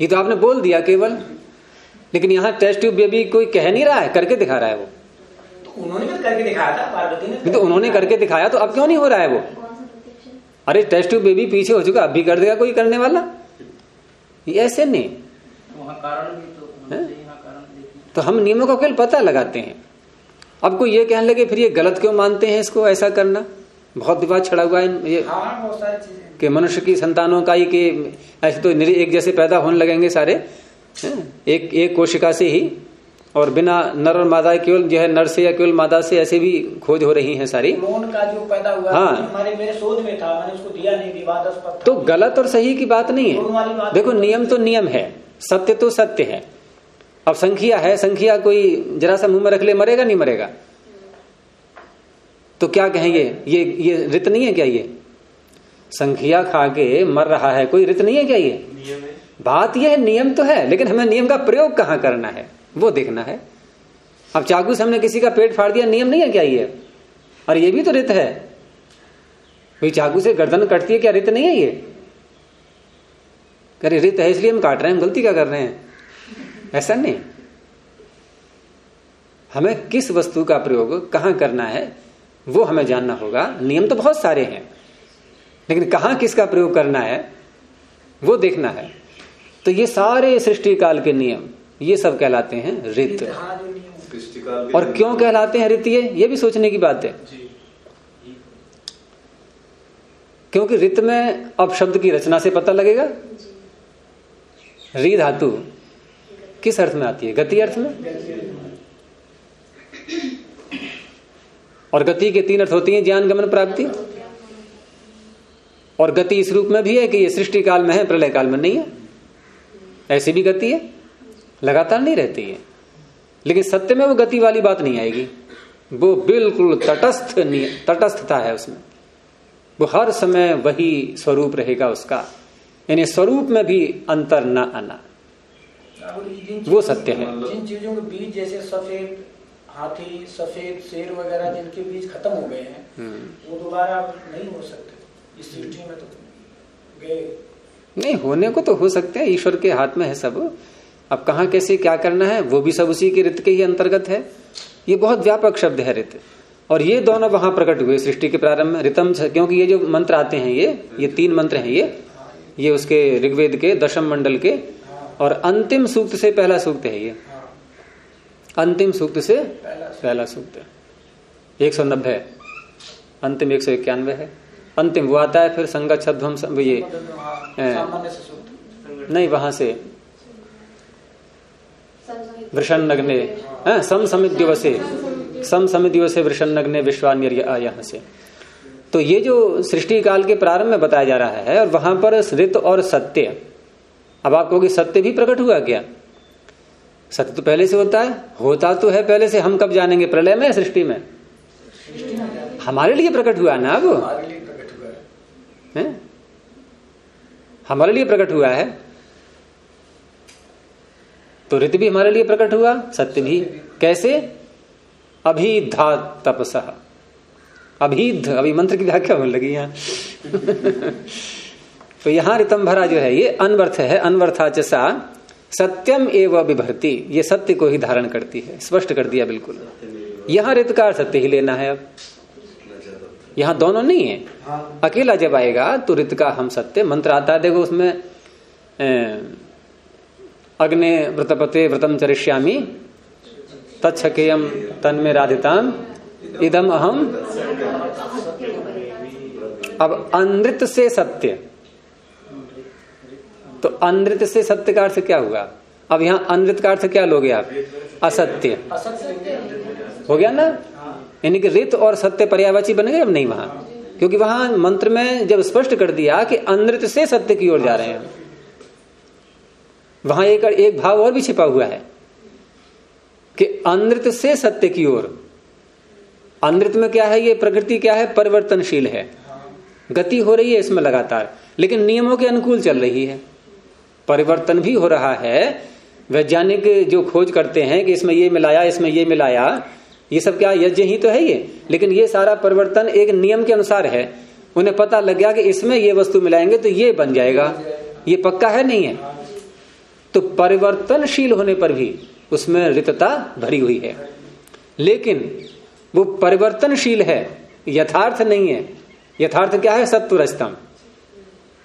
ये तो आपने बोल दिया केवल। लेकिन यहाँ टेस्ट ट्यूब बेबी कोई कह नहीं रहा है करके दिखा रहा है वो। तो उन्होंने भी करके दिखाया था पार्वती ने तो उन्होंने करके दिखाया तो अब क्यों नहीं हो रहा है वो? अरे टेस्ट ट्यूब बेबी पीछे हो चुका अब भी कर देगा कोई करने वाला? ऐसे नहीं। तो तो हम नियमों का केवल पता लगाते हैं। अब कोई ये कहने लगे फिर ये गलत क्यों मानते हैं इसको ऐसा करना? बहुत विवाद छड़ा हुआ है। ये हाँ, कि मनुष्य की संतानों का ही कि ऐसे तो एक जैसे पैदा होने लगेंगे सारे। एक एक कोशिका से ही और बिना नर और मादा केवल जो है नर से या केवल मादा से ऐसे भी खोज हो रही है सारी। का जो पैदा हुआ हाँ। हमारे मेरे शोध में था मैंने उसको दिया नहीं विवादास्पद तो गलत और सही की बात नहीं है। देखो नियम तो नियम है सत्य तो सत्य है। अब संख्या है संख्या कोई जरा सा मुँह में रख ले मरेगा नहीं मरेगा? तो क्या कहेंगे ये? ये रित नहीं है क्या ये? संख्या खा के मर रहा है कोई रित नहीं है क्या ये? बात यह है नियम तो है लेकिन हमें नियम का प्रयोग कहाँ करना है? वो देखना है। अब चाकू से हमने किसी का पेट फाड़ दिया, नियम नहीं है क्या ये? और ये भी तो रित है। भाई, चाकू से गर्दन कटती है क्या? रित नहीं है ये? अरे, रित है, इसलिए हम काट रहे हैं, हम गलती क्या कर रहे हैं? ऐसा नहीं। हमें किस वस्तु का प्रयोग कहाँ करना है, वो हमें जानना होगा। नियम तो बहुत सारे हैं, लेकिन कहाँ किसका प्रयोग करना है, वो देखना है। तो ये सारे सृष्टि काल के नियम ये सब कहलाते हैं रित और क्यों कहलाते हैं रित ये? ये भी सोचने की बात है। क्योंकि रित में अब शब्द की रचना से पता लगेगा। री धातु किस अर्थ में आती है? गति अर्थ में? और गति के तीन अर्थ होती हैं ज्ञान गमन प्राप्ति। और गति इस रूप में भी है कि ये सृष्टि काल में है प्रलय काल में नहीं है। ऐसी भी गति है। लगातार नहीं रहती है। लेकिन सत्य में वो गति वाली बात नहीं आएगी। वो बिल्कुल तटस्थ तटस्थता है उसमें। वो हर समय वही स्वरूप रहेगा उसका। यानी स्वरूप में भी अंतर न आना। वो सत्य है। जिन चीज़ों के बीज जैसे सफ़ेद हाथी सफ़ेद शेर वगैरह जिनके बीज खत्म हो गए हैं हम्म। वो दोबारा नहीं हो सकते। इस सृष्टि में तो गए। नहीं होने को तो हो सकते हैं। ईश्वर के हाथ में है सब। अब कहाँ कैसे क्या करना है वो भी सब उसी के रित के ही अंतर्गत है। ये बहुत व्यापक शब्द है रित और ये दोनों वहाँ प्रकट हुए सृष्टि के प्रारंभ में। रितम क्योंकि ये जो मंत्र आते हैं ये ये तीन मंत्र हैं ये ये उसके ऋग्वेद के दशम मंडल के और अंतिम सूक्त से पहला सूक्त है ये। अंतिम सूक्त से पहला सूक्त। है एक सौ नब्बे अंतिम एक सौ इक्यानवे है। अंतिम वो आता है फिर संगत छध्वम सम- ये नहीं वहाँ से समसमित- वृषण नग्ने हाँ, सम समित दिवसे सम समित दिवसे वृषण नग्ने विश्वान्य यहाँ से तो ये जो सृष्टि काल के प्रारंभ में बताया जा रहा है और वहाँ पर ऋत और सत्य। अब आप कहोगे सत्य भी प्रकट हुआ क्या? सत्य तो पहले से होता है होता तो है पहले से हम कब जानेंगे? प्रलय में सृष्टि में? हमारे लिए प्रकट हुआ ना अब? हमारे लिए प्रकट हुआ है हैं? हमारे लिए प्रकट हुआ है तो ऋत भी हमारे लिए प्रकट हुआ, सत्य भी। कैसे? अभिधा तपसह अभिध, अभी मंत्र की व्याख्या होने लगी यहाँ। [LAUGHS] तो यहाँ रितम भरा जो है, ये अनवर्थ है अनवर्थाचसा सत्यम एवं विभरती ये सत्य को ही धारण करती है, स्पष्ट कर दिया बिल्कुल। यहाँ रित का सत्य ही लेना है अब। यहाँ दोनों नहीं है। अकेला जब आएगा तो ऋत का हम सत्य, मंत्र आता है, देखो उसमें अग्ने व्रतपते व्रतम चरिष्यामी। तत्केयम तन्मे राधिताम इदम अहम अब अनृत से सत्य। तो अनृत से सत्य का अर्थ क्या हुआ? अब यहाँ अनृत का अर्थ क्या लोगे आप? असत्य। हो गया ना? यानी कि रित और सत्य पर्यावाची बन गए अब नहीं वहाँ। क्योंकि वहाँ मंत्र में जब स्पष्ट कर दिया कि अनृत से सत्य की ओर जा रहे हैं। वहाँ एक एक भाव और भी छिपा हुआ है कि अनृत से सत्य की ओर। अनृत में क्या है? ये प्रकृति क्या है? परिवर्तनशील है। गति हो रही है इसमें लगातार, लेकिन नियमों के अनुकूल चल रही है। परिवर्तन भी हो रहा है। वैज्ञानिक जो खोज करते हैं कि इसमें ये मिलाया, इसमें ये मिलाया, ये सब क्या यज्ञ ही तो है ये? लेकिन ये सारा परिवर्तन एक नियम के अनुसार है। उन्हें पता लग गया कि इसमें ये वस्तु मिलाएँगे तो ये बन जाएगा। ये पक्का है? नहीं है। तो परिवर्तनशील होने पर भी उसमें रितता भरी हुई है। लेकिन वो परिवर्तनशील है, यथार्थ नहीं है। यथार्थ क्या है? सत्वरस्तम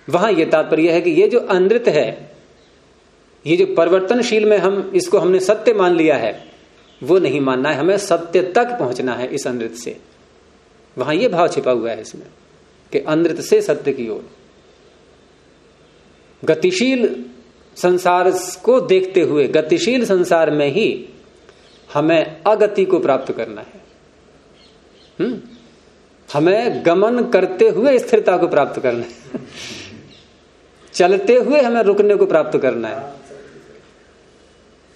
वहाँ यह तात्पर्य है कि ये जो अनृत है, ये जो परिवर्तनशील में हम, इसको हमने सत्य मान लिया है, वो नहीं मानना है। हमें सत्य तक पहुँचना है इस अनृत से। वहाँ ये भाव छिपा हुआ है इसमें कि अनृत से सत्य की ओर। गतिशील संसार को देखते हुए, गतिशील संसार में ही हमें अगति को प्राप्त करना है। हम्म? हमें गमन करते हुए स्थिरता को प्राप्त करना है। चलते हुए हमें रुकने को प्राप्त करना है।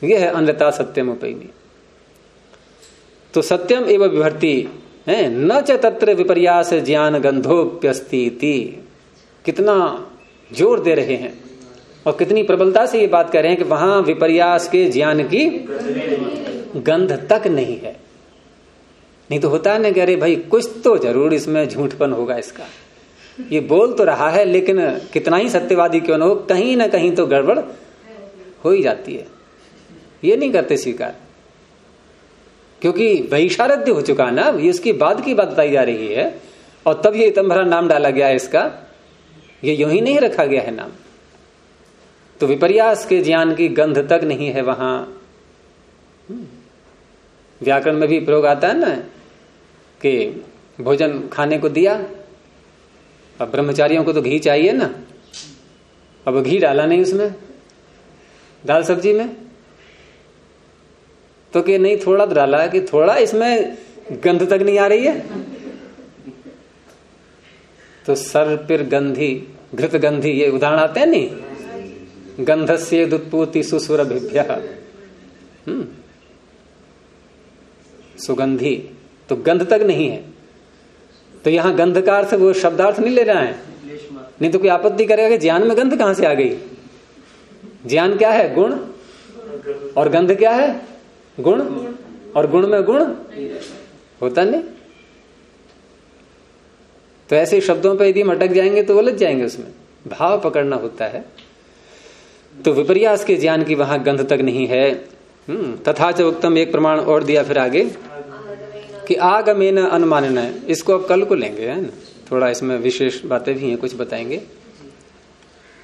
यह है अन्यता सत्यम उपैनी तो सत्यम एवं विभर्ति, है? न च तत्र विपर्यास ज्ञान गंधोप्यस्ती कितना ज़ोर दे रहे हैं। और कितनी प्रबलता से ये बात कर रहे हैं कि वहाँ विपर्यास के ज्ञान की गंध तक नहीं है। नहीं तो होता है ना कि अरे भाई, कुछ तो ज़रूर इसमें झूठपन होगा इसका। ये बोल तो रहा है, लेकिन कितना ही सत्यवादी क्यों ना हो, कहीं ना कहीं तो गड़बड़ हो ही जाती है। ये नहीं करते स्वीकार। क्योंकि वैशारद्य हो चुका ना, ये उसकी बाद की बात बताई जा रही है, और तब ये इतम भरा नाम डाला गया है इसका। ये यूँ ही नहीं रखा गया है नाम। तो विपर्यास के ज्ञान की गंध तक नहीं है वहाँ। हम्म। व्याकरण में भी प्रयोग आता है ना कि भोजन खाने को दिया, अब ब्रह्मचारियों को तो घी चाहिए ना। अब घी डाला नहीं उसमें, दाल सब्ज़ी में। तो कि नहीं, थोड़ा तो डाला कि थोड़ा इसमें गंध तक नहीं आ रही है। तो सर, पिर, गंधी, घृत गंधी, ये उदाहरण आते हैं नहीं गंधस्य दुत्पूति सुसुर हम्म। सुगंधी तो गंध तक नहीं है। तो यहाँ गंध का अर्थ वो शब्दार्थ नहीं ले रहा है। नहीं तो कोई आपत्ति करेगा कि ज्ञान में गंध कहाँ से आ गई? ज्ञान क्या है? गुण। और गंध क्या है? गुण। और गुण में गुण? होता नहीं। तो ऐसे शब्दों पर यदि मटक जाएँगे तो उलझ जाएँगे उसमें। भाव पकड़ना होता है। तो विपर्यास के ज्ञान की वहाँ गंध तक नहीं है। हम्म, तथा च उत्तम एक प्रमाण और दिया फिर आगे कि आगमे न अनुमान है। इसको अब कल को लेंगे है ना? थोड़ा इसमें विशेष बातें भी हैं कुछ बताएँगे।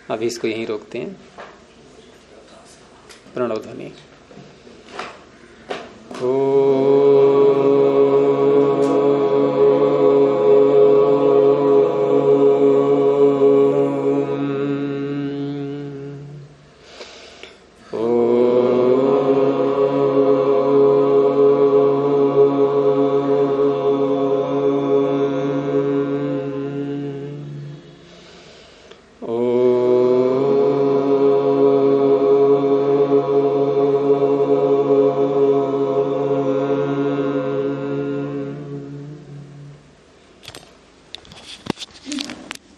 अभी इसको यहीं रोकते हैं। प्रणव ध्वनि ओ